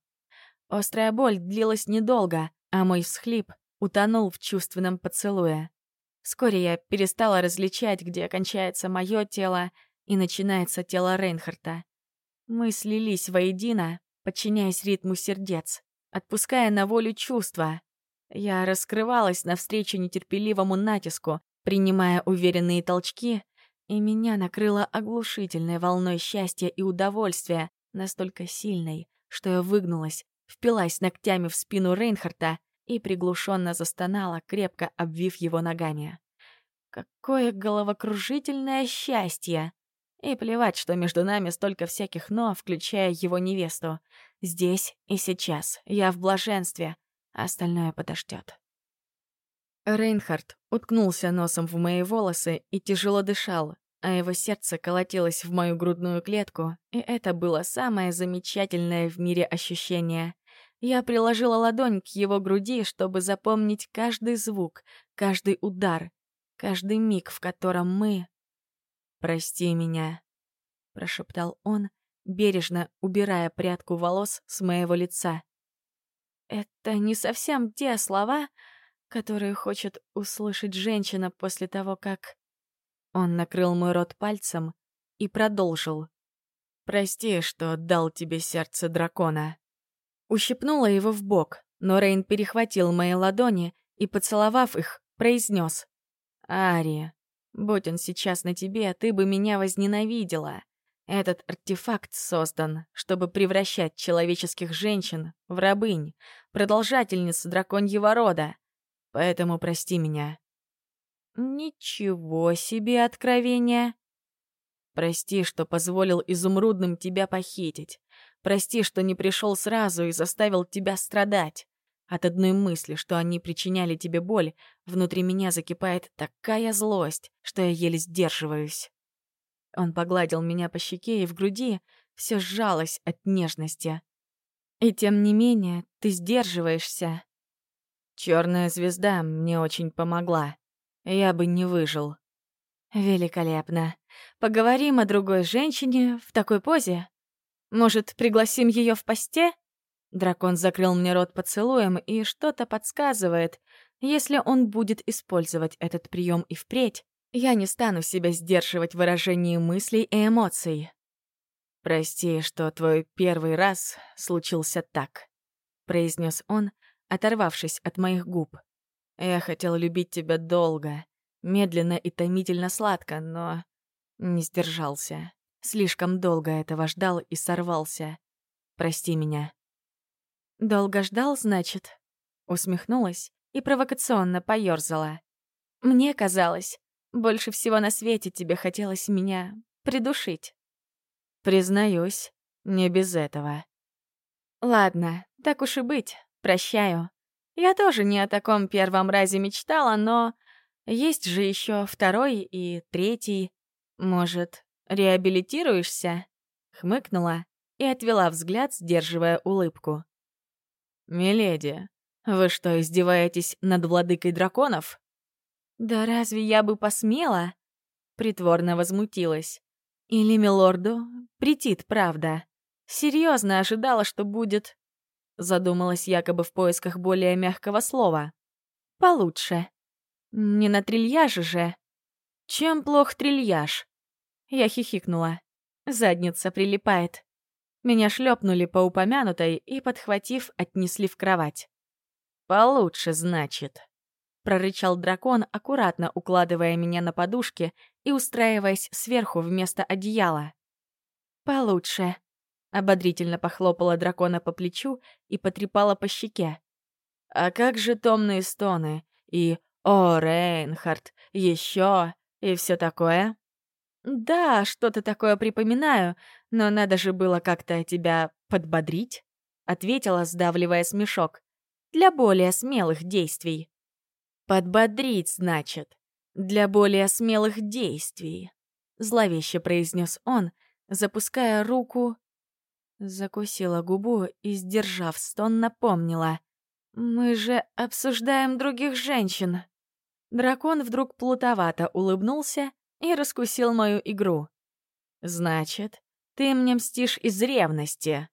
Острая боль длилась недолго, а мой всхлип утонул в чувственном поцелуе. Вскоре я перестала различать, где кончается мое тело и начинается тело Рейнхарта. Мы слились воедино, подчиняясь ритму сердец, отпуская на волю чувства. Я раскрывалась навстречу нетерпеливому натиску, принимая уверенные толчки, и меня накрыло оглушительной волной счастья и удовольствия, настолько сильной, что я выгнулась, впилась ногтями в спину Рейнхарта и приглушенно застонала, крепко обвив его ногами. Какое головокружительное счастье! И плевать, что между нами столько всяких «но», включая его невесту. Здесь и сейчас я в блаженстве, остальное подождет. Рейнхард уткнулся носом в мои волосы и тяжело дышал, а его сердце колотилось в мою грудную клетку, и это было самое замечательное в мире ощущение. Я приложила ладонь к его груди, чтобы запомнить каждый звук, каждый удар, каждый миг, в котором мы... «Прости меня», — прошептал он, бережно убирая прядку волос с моего лица. «Это не совсем те слова, которые хочет услышать женщина после того, как...» Он накрыл мой рот пальцем и продолжил. «Прости, что дал тебе сердце дракона». Ущипнула его в бок, но Рейн перехватил мои ладони и, поцеловав их, произнес. «Ария, будь он сейчас на тебе, ты бы меня возненавидела. Этот артефакт создан, чтобы превращать человеческих женщин в рабынь, продолжательниц драконьего рода. Поэтому прости меня. Ничего себе откровение. Прости, что позволил изумрудным тебя похитить. Прости, что не пришел сразу и заставил тебя страдать. От одной мысли, что они причиняли тебе боль, внутри меня закипает такая злость, что я еле сдерживаюсь. Он погладил меня по щеке, и в груди все сжалось от нежности. И тем не менее, ты сдерживаешься. Черная звезда мне очень помогла. Я бы не выжил. Великолепно. Поговорим о другой женщине в такой позе. Может, пригласим ее в посте? Дракон закрыл мне рот поцелуем, и что-то подсказывает. Если он будет использовать этот прием и впредь, я не стану себя сдерживать в мыслей и эмоций. «Прости, что твой первый раз случился так», — произнес он, оторвавшись от моих губ. Я хотел любить тебя долго, медленно и томительно сладко, но не сдержался. Слишком долго этого ждал и сорвался. Прости меня. Долго ждал, значит? Усмехнулась и провокационно поёрзала. Мне казалось, больше всего на свете тебе хотелось меня придушить. Признаюсь, не без этого. Ладно, так уж и быть, прощаю. Я тоже не о таком первом разе мечтала, но есть же еще второй и третий. Может, реабилитируешься?» Хмыкнула и отвела взгляд, сдерживая улыбку. «Миледи, вы что, издеваетесь над владыкой драконов?» «Да разве я бы посмела?» Притворно возмутилась. «Или милорду претит правда? Серьезно ожидала, что будет Задумалась якобы в поисках более мягкого слова. Получше. Не на трильяже же. Чем плох трильяж? Я хихикнула. Задница прилипает. Меня шлепнули по упомянутой и, подхватив, отнесли в кровать. «Получше, значит», — прорычал дракон, аккуратно укладывая меня на подушке и устраиваясь сверху вместо одеяла. «Получше», Ободрительно похлопала дракона по плечу и потрепала по щеке. «А как же томные стоны? И «О, Рейнхард, еще!» и все такое?» «Да, что-то такое припоминаю, но надо же было как-то тебя подбодрить», — ответила, сдавливая смешок. «Для более смелых действий». «Подбодрить, значит, для более смелых действий», — зловеще произнес он, запуская руку Закусила губу и, сдержав стон, напомнила. «Мы же обсуждаем других женщин». Дракон вдруг плутовато улыбнулся и раскусил мою игру. «Значит, ты мне мстишь из ревности».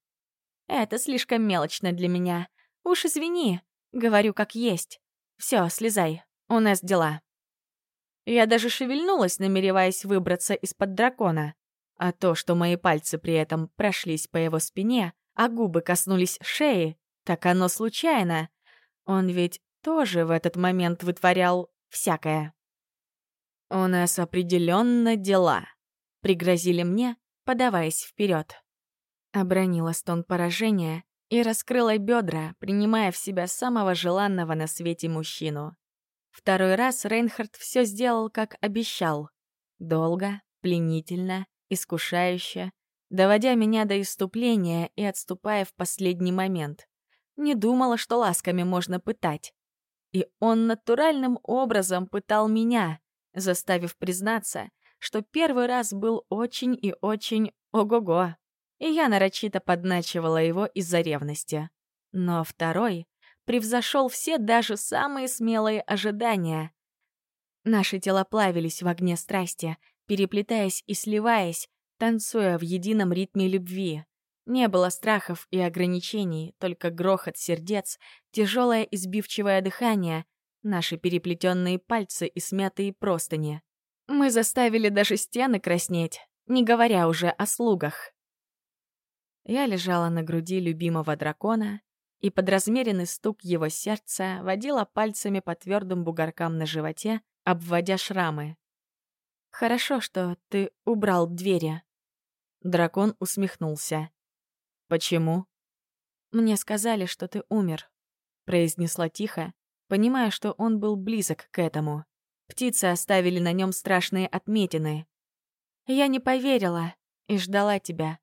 «Это слишком мелочно для меня. Уж извини, говорю как есть. Все, слезай, у нас дела». Я даже шевельнулась, намереваясь выбраться из-под дракона. А то, что мои пальцы при этом прошлись по его спине, а губы коснулись шеи, так оно случайно. Он ведь тоже в этот момент вытворял всякое. «У нас определенно дела», — пригрозили мне, подаваясь вперед. Обронила стон поражения и раскрыла бедра, принимая в себя самого желанного на свете мужчину. Второй раз Рейнхард все сделал, как обещал. Долго, пленительно, искушающе, доводя меня до иступления и отступая в последний момент. Не думала, что ласками можно пытать. И он натуральным образом пытал меня, заставив признаться, что первый раз был очень и очень ого-го. И я нарочито подначивала его из-за ревности. Но второй превзошел все даже самые смелые ожидания. Наши тела плавились в огне страсти, переплетаясь и сливаясь, танцуя в едином ритме любви. Не было страхов и ограничений, только грохот сердец, тяжелое избивчивое дыхание, наши переплетенные пальцы и смятые простыни. Мы заставили даже стены краснеть, не говоря уже о слугах. Я лежала на груди любимого дракона, и под размеренный стук его сердца водила пальцами по твердым бугоркам на животе, обводя шрамы. «Хорошо, что ты убрал двери». Дракон усмехнулся. «Почему?» «Мне сказали, что ты умер», — произнесла тихо, понимая, что он был близок к этому. Птицы оставили на нем страшные отметины. «Я не поверила и ждала тебя.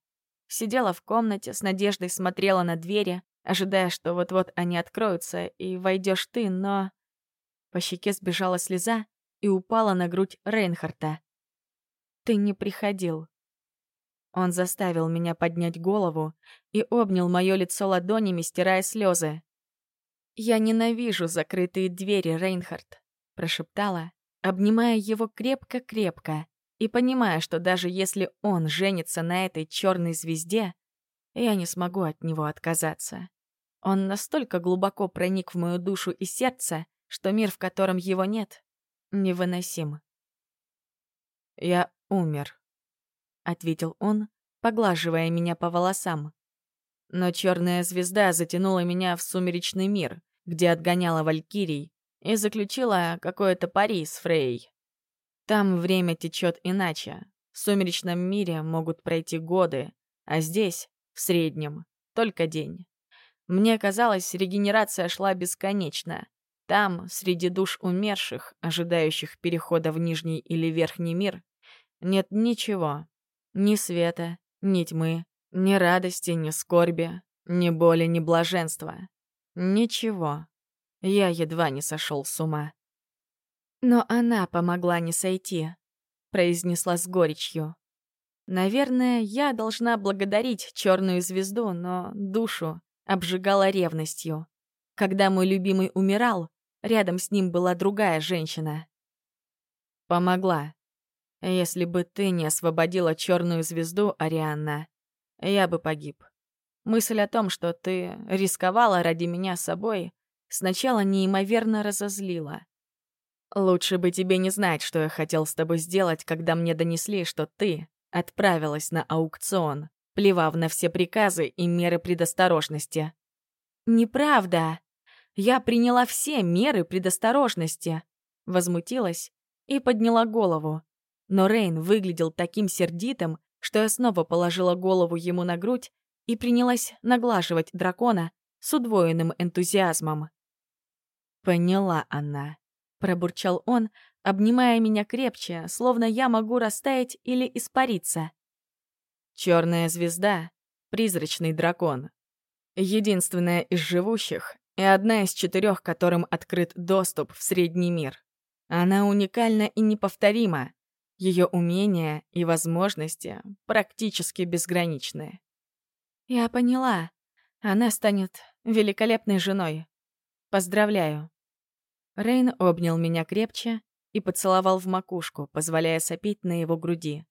Сидела в комнате, с надеждой смотрела на двери, ожидая, что вот-вот они откроются, и войдешь ты, но...» По щеке сбежала слеза, и упала на грудь Рейнхарта. «Ты не приходил». Он заставил меня поднять голову и обнял мое лицо ладонями, стирая слезы. «Я ненавижу закрытые двери, Рейнхард», — прошептала, обнимая его крепко-крепко и понимая, что даже если он женится на этой черной звезде, я не смогу от него отказаться. Он настолько глубоко проник в мою душу и сердце, что мир, в котором его нет, невыносим. «Я умер», — ответил он, поглаживая меня по волосам. Но черная звезда затянула меня в сумеречный мир, где отгоняла валькирий и заключила какое-то пари с Фрей. Там время течет иначе. В сумеречном мире могут пройти годы, а здесь, в среднем, только день. Мне казалось, регенерация шла бесконечно, там, среди душ умерших, ожидающих перехода в нижний или верхний мир, нет ничего. Ни света, ни тьмы, ни радости, ни скорби, ни боли, ни блаженства. Ничего. Я едва не сошел с ума. Но она помогла не сойти, произнесла с горечью. Наверное, я должна благодарить черную звезду, но душу обжигала ревностью. Когда мой любимый умирал, Рядом с ним была другая женщина. Помогла. Если бы ты не освободила черную звезду, Арианна, я бы погиб. Мысль о том, что ты рисковала ради меня собой, сначала неимоверно разозлила. Лучше бы тебе не знать, что я хотел с тобой сделать, когда мне донесли, что ты отправилась на аукцион, плевав на все приказы и меры предосторожности. «Неправда!» Я приняла все меры предосторожности. Возмутилась и подняла голову. Но Рейн выглядел таким сердитым, что я снова положила голову ему на грудь и принялась наглаживать дракона с удвоенным энтузиазмом. «Поняла она», — пробурчал он, обнимая меня крепче, словно я могу растаять или испариться. Черная звезда — призрачный дракон. Единственная из живущих, и одна из четырех, которым открыт доступ в средний мир. Она уникальна и неповторима. Ее умения и возможности практически безграничны. Я поняла. Она станет великолепной женой. Поздравляю. Рейн обнял меня крепче и поцеловал в макушку, позволяя сопеть на его груди.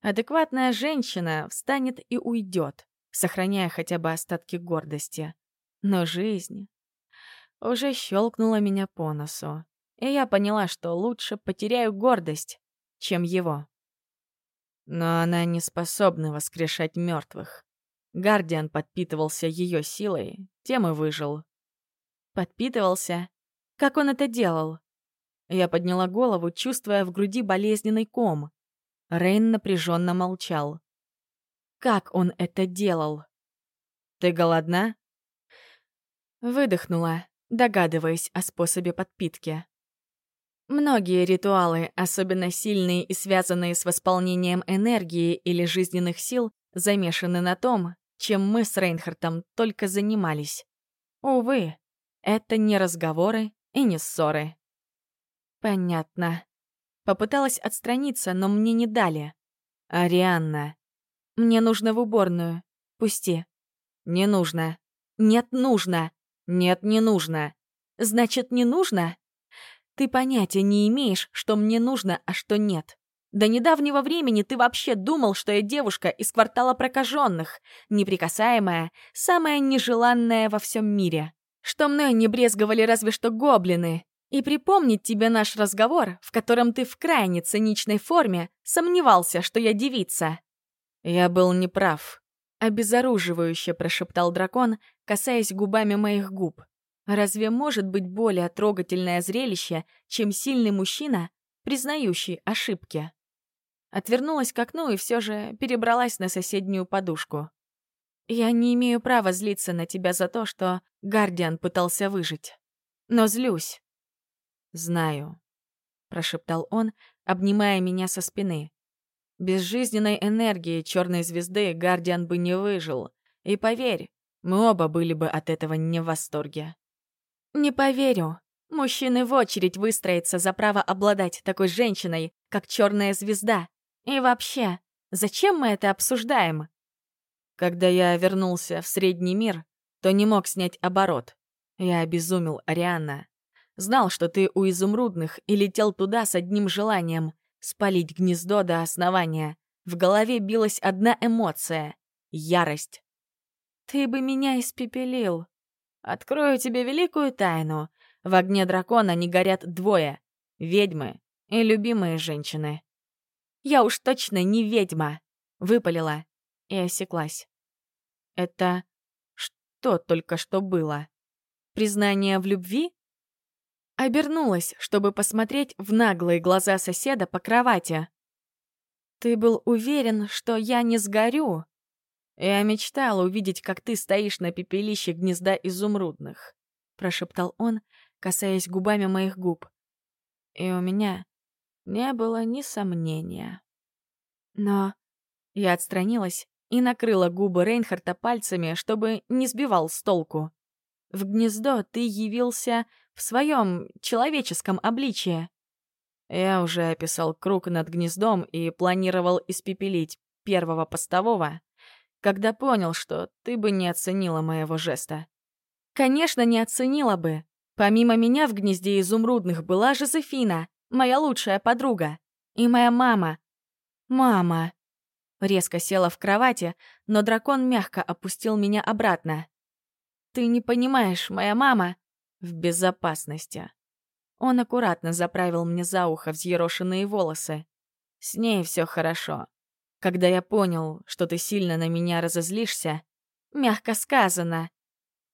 Адекватная женщина встанет и уйдет, сохраняя хотя бы остатки гордости. Но жизнь уже щелкнула меня по носу, и я поняла, что лучше потеряю гордость, чем его. Но она не способна воскрешать мертвых. Гардиан подпитывался ее силой, тем и выжил. Подпитывался? Как он это делал? Я подняла голову, чувствуя в груди болезненный ком. Рейн напряженно молчал. Как он это делал? «Ты голодна?» Выдохнула, догадываясь о способе подпитки. Многие ритуалы, особенно сильные и связанные с восполнением энергии или жизненных сил, замешаны на том, чем мы с Рейнхартом только занимались. Увы, это не разговоры и не ссоры. Понятно. Попыталась отстраниться, но мне не дали. Арианна. Мне нужно в уборную. Пусти. Не нужно. Нет, нужно. Нет, не нужно. Значит, не нужно? Ты понятия не имеешь, что мне нужно, а что нет. До недавнего времени ты вообще думал, что я девушка из квартала прокаженных, неприкасаемая, самая нежеланная во всем мире. Что мной не брезговали разве что гоблины, и припомнить тебе наш разговор, в котором ты в крайне циничной форме сомневался, что я девица. Я был неправ. Обезоруживающе прошептал дракон, касаясь губами моих губ. Разве может быть более трогательное зрелище, чем сильный мужчина, признающий ошибки? Отвернулась к окну и все же перебралась на соседнюю подушку. Я не имею права злиться на тебя за то, что Гардиан пытался выжить. Но злюсь. «Знаю», — прошептал он, обнимая меня со спины. «Без жизненной энергии черной звезды Гардиан бы не выжил. И поверь, мы оба были бы от этого не в восторге». «Не поверю. Мужчины в очередь выстроятся за право обладать такой женщиной, как черная звезда. И вообще, зачем мы это обсуждаем?» Когда я вернулся в Средний мир, то не мог снять оборот. Я обезумел, Ариана. Знал, что ты у изумрудных, и летел туда с одним желанием — спалить гнездо до основания. В голове билась одна эмоция — ярость. «Ты бы меня испепелил. Открою тебе великую тайну. В огне дракона не горят двое — ведьмы и любимые женщины». «Я уж точно не ведьма!» — выпалила и осеклась. «Это что только что было? Признание в любви?» Обернулась, чтобы посмотреть в наглые глаза соседа по кровати. «Ты был уверен, что я не сгорю?» «Я мечтал увидеть, как ты стоишь на пепелище гнезда изумрудных», — прошептал он, касаясь губами моих губ. И у меня не было ни сомнения. Но я отстранилась и накрыла губы Рейнхарта пальцами, чтобы не сбивал с толку. В гнездо ты явился в своем человеческом обличье. Я уже описал круг над гнездом и планировал испепелить первого постового, когда понял, что ты бы не оценила моего жеста. Конечно, не оценила бы. Помимо меня в гнезде изумрудных была Жозефина, моя лучшая подруга, и моя мама. Мама. Резко села в кровати, но дракон мягко опустил меня обратно. Ты не понимаешь, моя мама в безопасности. Он аккуратно заправил мне за ухо взъерошенные волосы. С ней все хорошо. Когда я понял, что ты сильно на меня разозлишься, мягко сказано.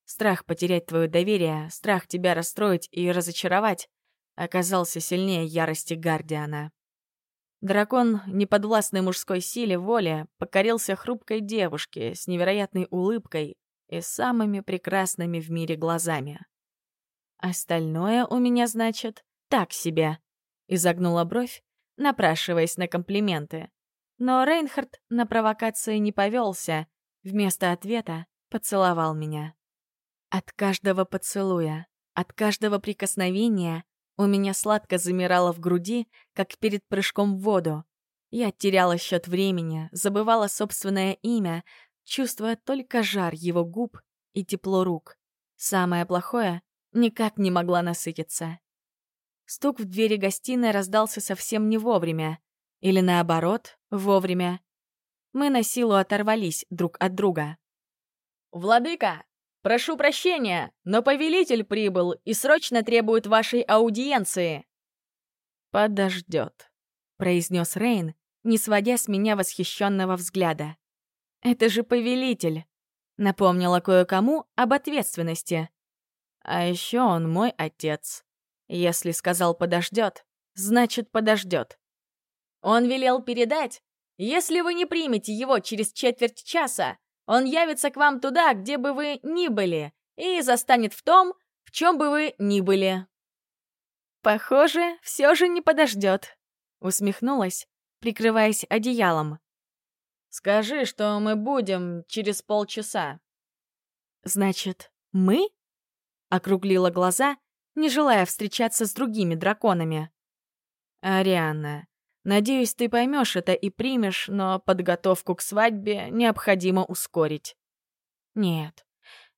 Страх потерять твое доверие, страх тебя расстроить и разочаровать оказался сильнее ярости Гардиана. Дракон, неподвластной мужской силе воли, покорился хрупкой девушке с невероятной улыбкой и самыми прекрасными в мире глазами. Остальное у меня, значит, так себе. Изогнула бровь, напрашиваясь на комплименты. Но Рейнхард на провокации не повелся, вместо ответа поцеловал меня. От каждого поцелуя, от каждого прикосновения у меня сладко замирало в груди, как перед прыжком в воду. Я теряла счет времени, забывала собственное имя, чувствуя только жар его губ и тепло рук. Самое плохое — никак не могла насытиться. Стук в двери гостиной раздался совсем не вовремя. Или наоборот, вовремя. Мы на силу оторвались друг от друга. «Владыка, прошу прощения, но повелитель прибыл и срочно требует вашей аудиенции!» «Подождет», — произнес Рейн, не сводя с меня восхищенного взгляда. «Это же повелитель!» — напомнила кое-кому об ответственности. «А еще он мой отец. Если сказал «подождет», значит «подождет». Он велел передать, если вы не примете его через четверть часа, он явится к вам туда, где бы вы ни были, и застанет в том, в чем бы вы ни были. Похоже, все же не подождет, усмехнулась, прикрываясь одеялом. Скажи, что мы будем через полчаса. Значит, мы? Округлила глаза, не желая встречаться с другими драконами. Арианна, надеюсь, ты поймешь это и примешь, но подготовку к свадьбе необходимо ускорить. Нет,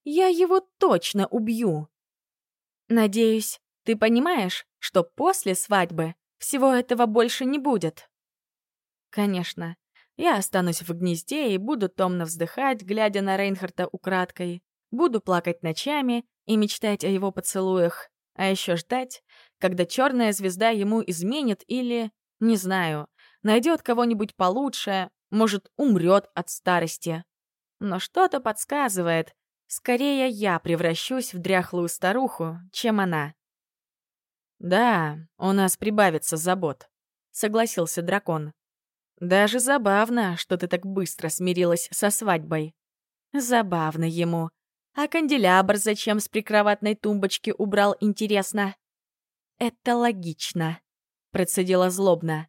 я его точно убью. Надеюсь, ты понимаешь, что после свадьбы всего этого больше не будет. Конечно, я останусь в гнезде и буду томно вздыхать, глядя на Рейнхарта украдкой. Буду плакать ночами и мечтать о его поцелуях, а еще ждать, когда черная звезда ему изменит или, не знаю, найдет кого-нибудь получше, может, умрет от старости. Но что-то подсказывает, скорее я превращусь в дряхлую старуху, чем она. «Да, у нас прибавится забот», — согласился дракон. Даже забавно, что ты так быстро смирилась со свадьбой. Забавно ему. А канделябр зачем с прикроватной тумбочки убрал, интересно? Это логично, процедила злобно.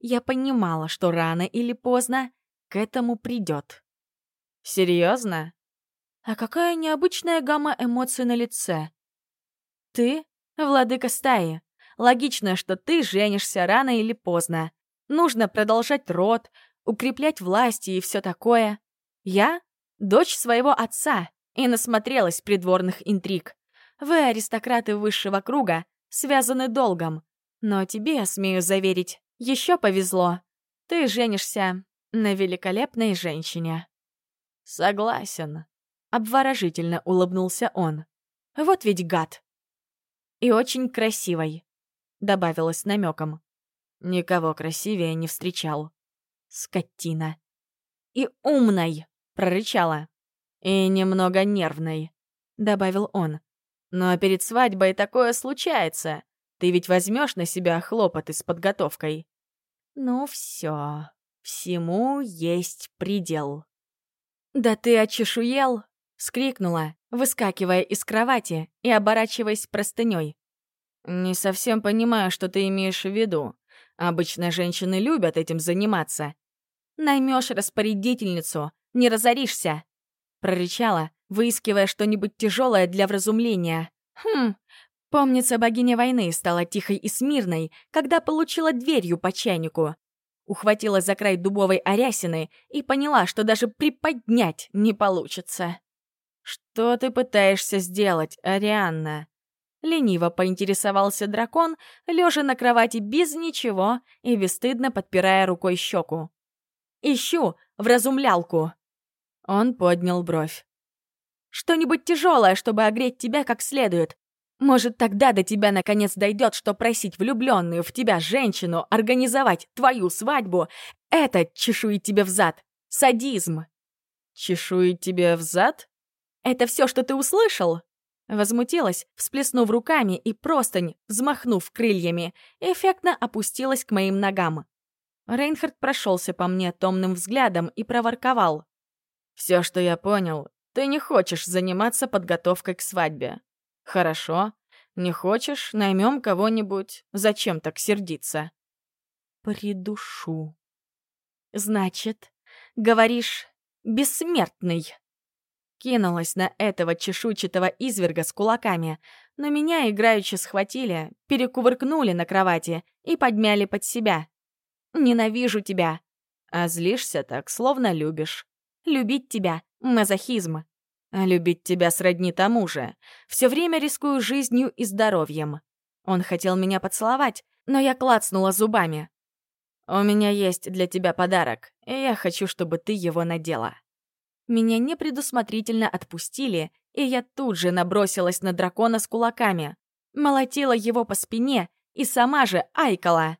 Я понимала, что рано или поздно к этому придет. Серьезно? А какая необычная гамма эмоций на лице? Ты — владыка стаи. Логично, что ты женишься рано или поздно. Нужно продолжать род, укреплять власти и все такое. Я — дочь своего отца и насмотрелась придворных интриг. Вы, аристократы высшего круга, связаны долгом. Но тебе, смею заверить, еще повезло. Ты женишься на великолепной женщине. Согласен. Обворожительно улыбнулся он. Вот ведь гад. И очень красивой, добавилась намеком. Никого красивее не встречал. Скотина. И умной, прорычала. И немного нервной, добавил он. Но перед свадьбой такое случается. Ты ведь возьмешь на себя хлопоты с подготовкой. Ну все, всему есть предел. Да ты очешуел? Скрикнула, выскакивая из кровати и оборачиваясь простыней. «Не совсем понимаю, что ты имеешь в виду. Обычно женщины любят этим заниматься. Наймешь распорядительницу, не разоришься!» Прорычала, выискивая что-нибудь тяжелое для вразумления. «Хм, помнится, богиня войны стала тихой и смирной, когда получила дверью по чайнику. Ухватила за край дубовой арясины и поняла, что даже приподнять не получится. «Что ты пытаешься сделать, Арианна?» Лениво поинтересовался дракон, лежа на кровати без ничего и бесстыдно подпирая рукой щеку. «Ищу вразумлялку!» Он поднял бровь. «Что-нибудь тяжелое, чтобы огреть тебя как следует. Может, тогда до тебя наконец дойдет, что просить влюбленную в тебя женщину организовать твою свадьбу — это чешует тебе в зад. Садизм!» «Чешует тебе в зад?» «Это все, что ты услышал?» Возмутилась, всплеснув руками и простынь, взмахнув крыльями, эффектно опустилась к моим ногам. Рейнхард прошелся по мне томным взглядом и проворковал. «Все, что я понял, ты не хочешь заниматься подготовкой к свадьбе. Хорошо. Не хочешь, наймем кого-нибудь. Зачем так сердиться?» «Придушу». «Значит, говоришь, бессмертный?» Кинулась на этого чешуйчатого изверга с кулаками, но меня играючи схватили, перекувыркнули на кровати и подмяли под себя. «Ненавижу тебя!» А злишься так, словно любишь. Любить тебя — мазохизм. А любить тебя сродни тому же. Все время рискую жизнью и здоровьем. Он хотел меня поцеловать, но я клацнула зубами. «У меня есть для тебя подарок, и я хочу, чтобы ты его надела». Меня непредусмотрительно отпустили, и я тут же набросилась на дракона с кулаками, молотила его по спине и сама же айкала.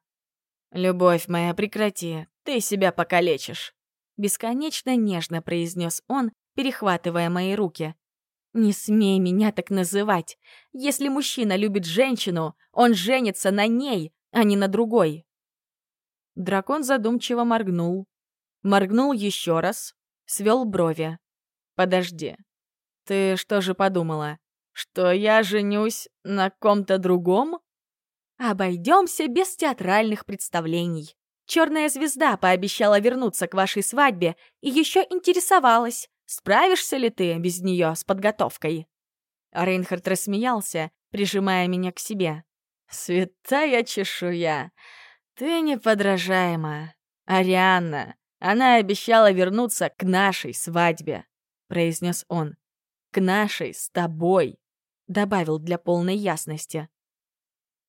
«Любовь моя, прекрати, ты себя покалечишь», — бесконечно нежно произнес он, перехватывая мои руки. «Не смей меня так называть. Если мужчина любит женщину, он женится на ней, а не на другой». Дракон задумчиво моргнул. Моргнул еще раз, свел брови. «Подожди. Ты что же подумала? Что я женюсь на ком-то другом?» «Обойдемся без театральных представлений. Черная звезда пообещала вернуться к вашей свадьбе и еще интересовалась, справишься ли ты без нее с подготовкой». Рейнхард рассмеялся, прижимая меня к себе. «Святая чешуя! Ты неподражаема. Арианна, она обещала вернуться к нашей свадьбе», — произнес он. «К нашей с тобой», — добавил для полной ясности.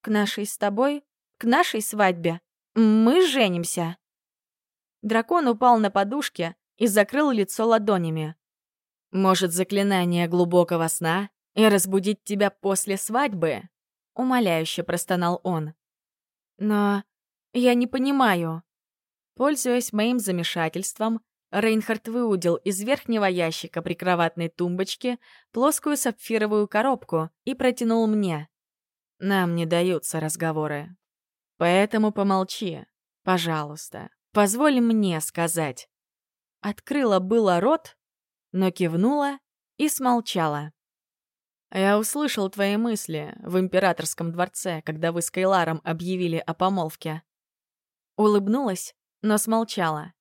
«К нашей с тобой? К нашей свадьбе? Мы женимся!» Дракон упал на подушке и закрыл лицо ладонями. «Может, заклинание глубокого сна и разбудить тебя после свадьбы?» — умоляюще простонал он. «Но я не понимаю». Пользуясь моим замешательством, Рейнхард выудил из верхнего ящика прикроватной тумбочки плоскую сапфировую коробку и протянул мне. Нам не даются разговоры. Поэтому помолчи, пожалуйста. Позволь мне сказать. Открыла было рот, но кивнула и смолчала. «Я услышал твои мысли в императорском дворце, когда вы с Кайларом объявили о помолвке». Улыбнулась, но смолчала.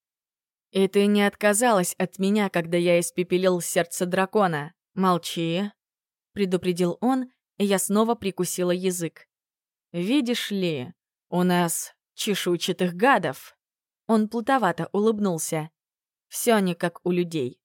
«И ты не отказалась от меня, когда я испепелил сердце дракона. Молчи», — предупредил он, и я снова прикусила язык. «Видишь ли, у нас чешуйчатых гадов». Он плутовато улыбнулся. Все не как у людей.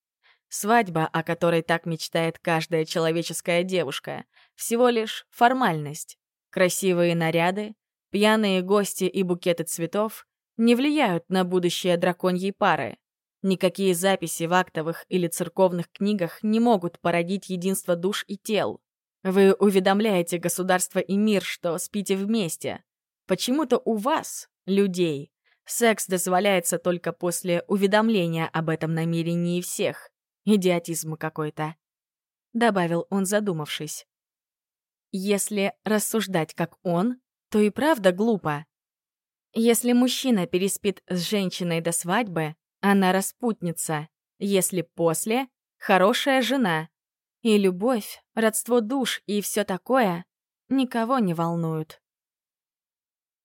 Свадьба, о которой так мечтает каждая человеческая девушка, всего лишь формальность. Красивые наряды, пьяные гости и букеты цветов не влияют на будущее драконьей пары. Никакие записи в актовых или церковных книгах не могут породить единство душ и тел. Вы уведомляете государство и мир, что спите вместе. Почему-то у вас, людей, секс дозволяется только после уведомления об этом намерении всех. Идиотизм какой-то. Добавил он, задумавшись. Если рассуждать как он, то и правда глупо. Если мужчина переспит с женщиной до свадьбы, она распутница. Если после — хорошая жена. И любовь, родство душ и все такое никого не волнуют.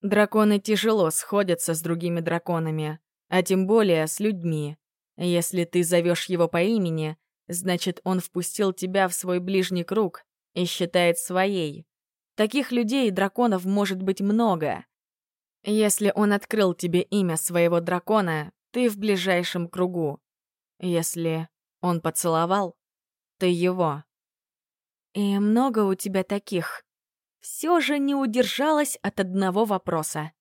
Драконы тяжело сходятся с другими драконами, а тем более с людьми. Если ты зовешь его по имени, значит, он впустил тебя в свой ближний круг и считает своей. Таких людей и драконов может быть много. Если он открыл тебе имя своего дракона, ты в ближайшем кругу. Если он поцеловал, ты его. И много у тебя таких. Все же не удержалась от одного вопроса.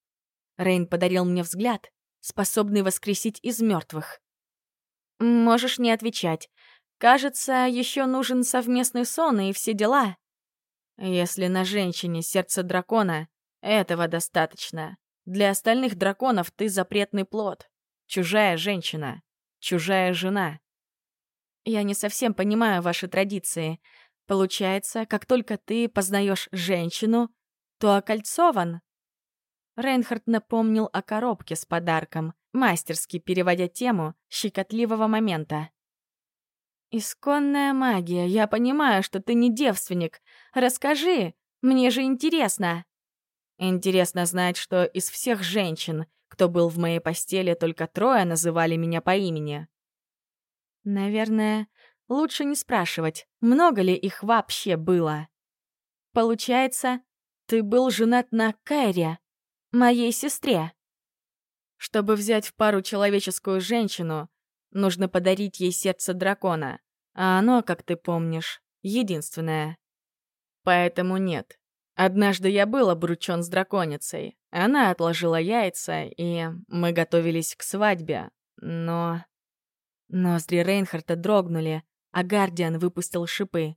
Рейн подарил мне взгляд, способный воскресить из мертвых. Можешь не отвечать. Кажется, еще нужен совместный сон и все дела. Если на женщине сердце дракона, этого достаточно. Для остальных драконов ты запретный плод. Чужая женщина. Чужая жена. Я не совсем понимаю ваши традиции. Получается, как только ты познаешь женщину, то окольцован. Рейнхард напомнил о коробке с подарком, мастерски переводя тему щекотливого момента. «Исконная магия, я понимаю, что ты не девственник. Расскажи, мне же интересно». Интересно знать, что из всех женщин, кто был в моей постели, только трое называли меня по имени. Наверное, лучше не спрашивать, много ли их вообще было. Получается, ты был женат на Кайре, моей сестре. Чтобы взять в пару человеческую женщину, Нужно подарить ей сердце дракона, а оно, как ты помнишь, единственное. Поэтому нет. Однажды я был обручен с драконицей. Она отложила яйца, и мы готовились к свадьбе. Но... Ноздри Рейнхарта дрогнули, а Гардиан выпустил шипы.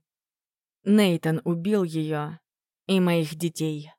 Нейтон убил ее и моих детей.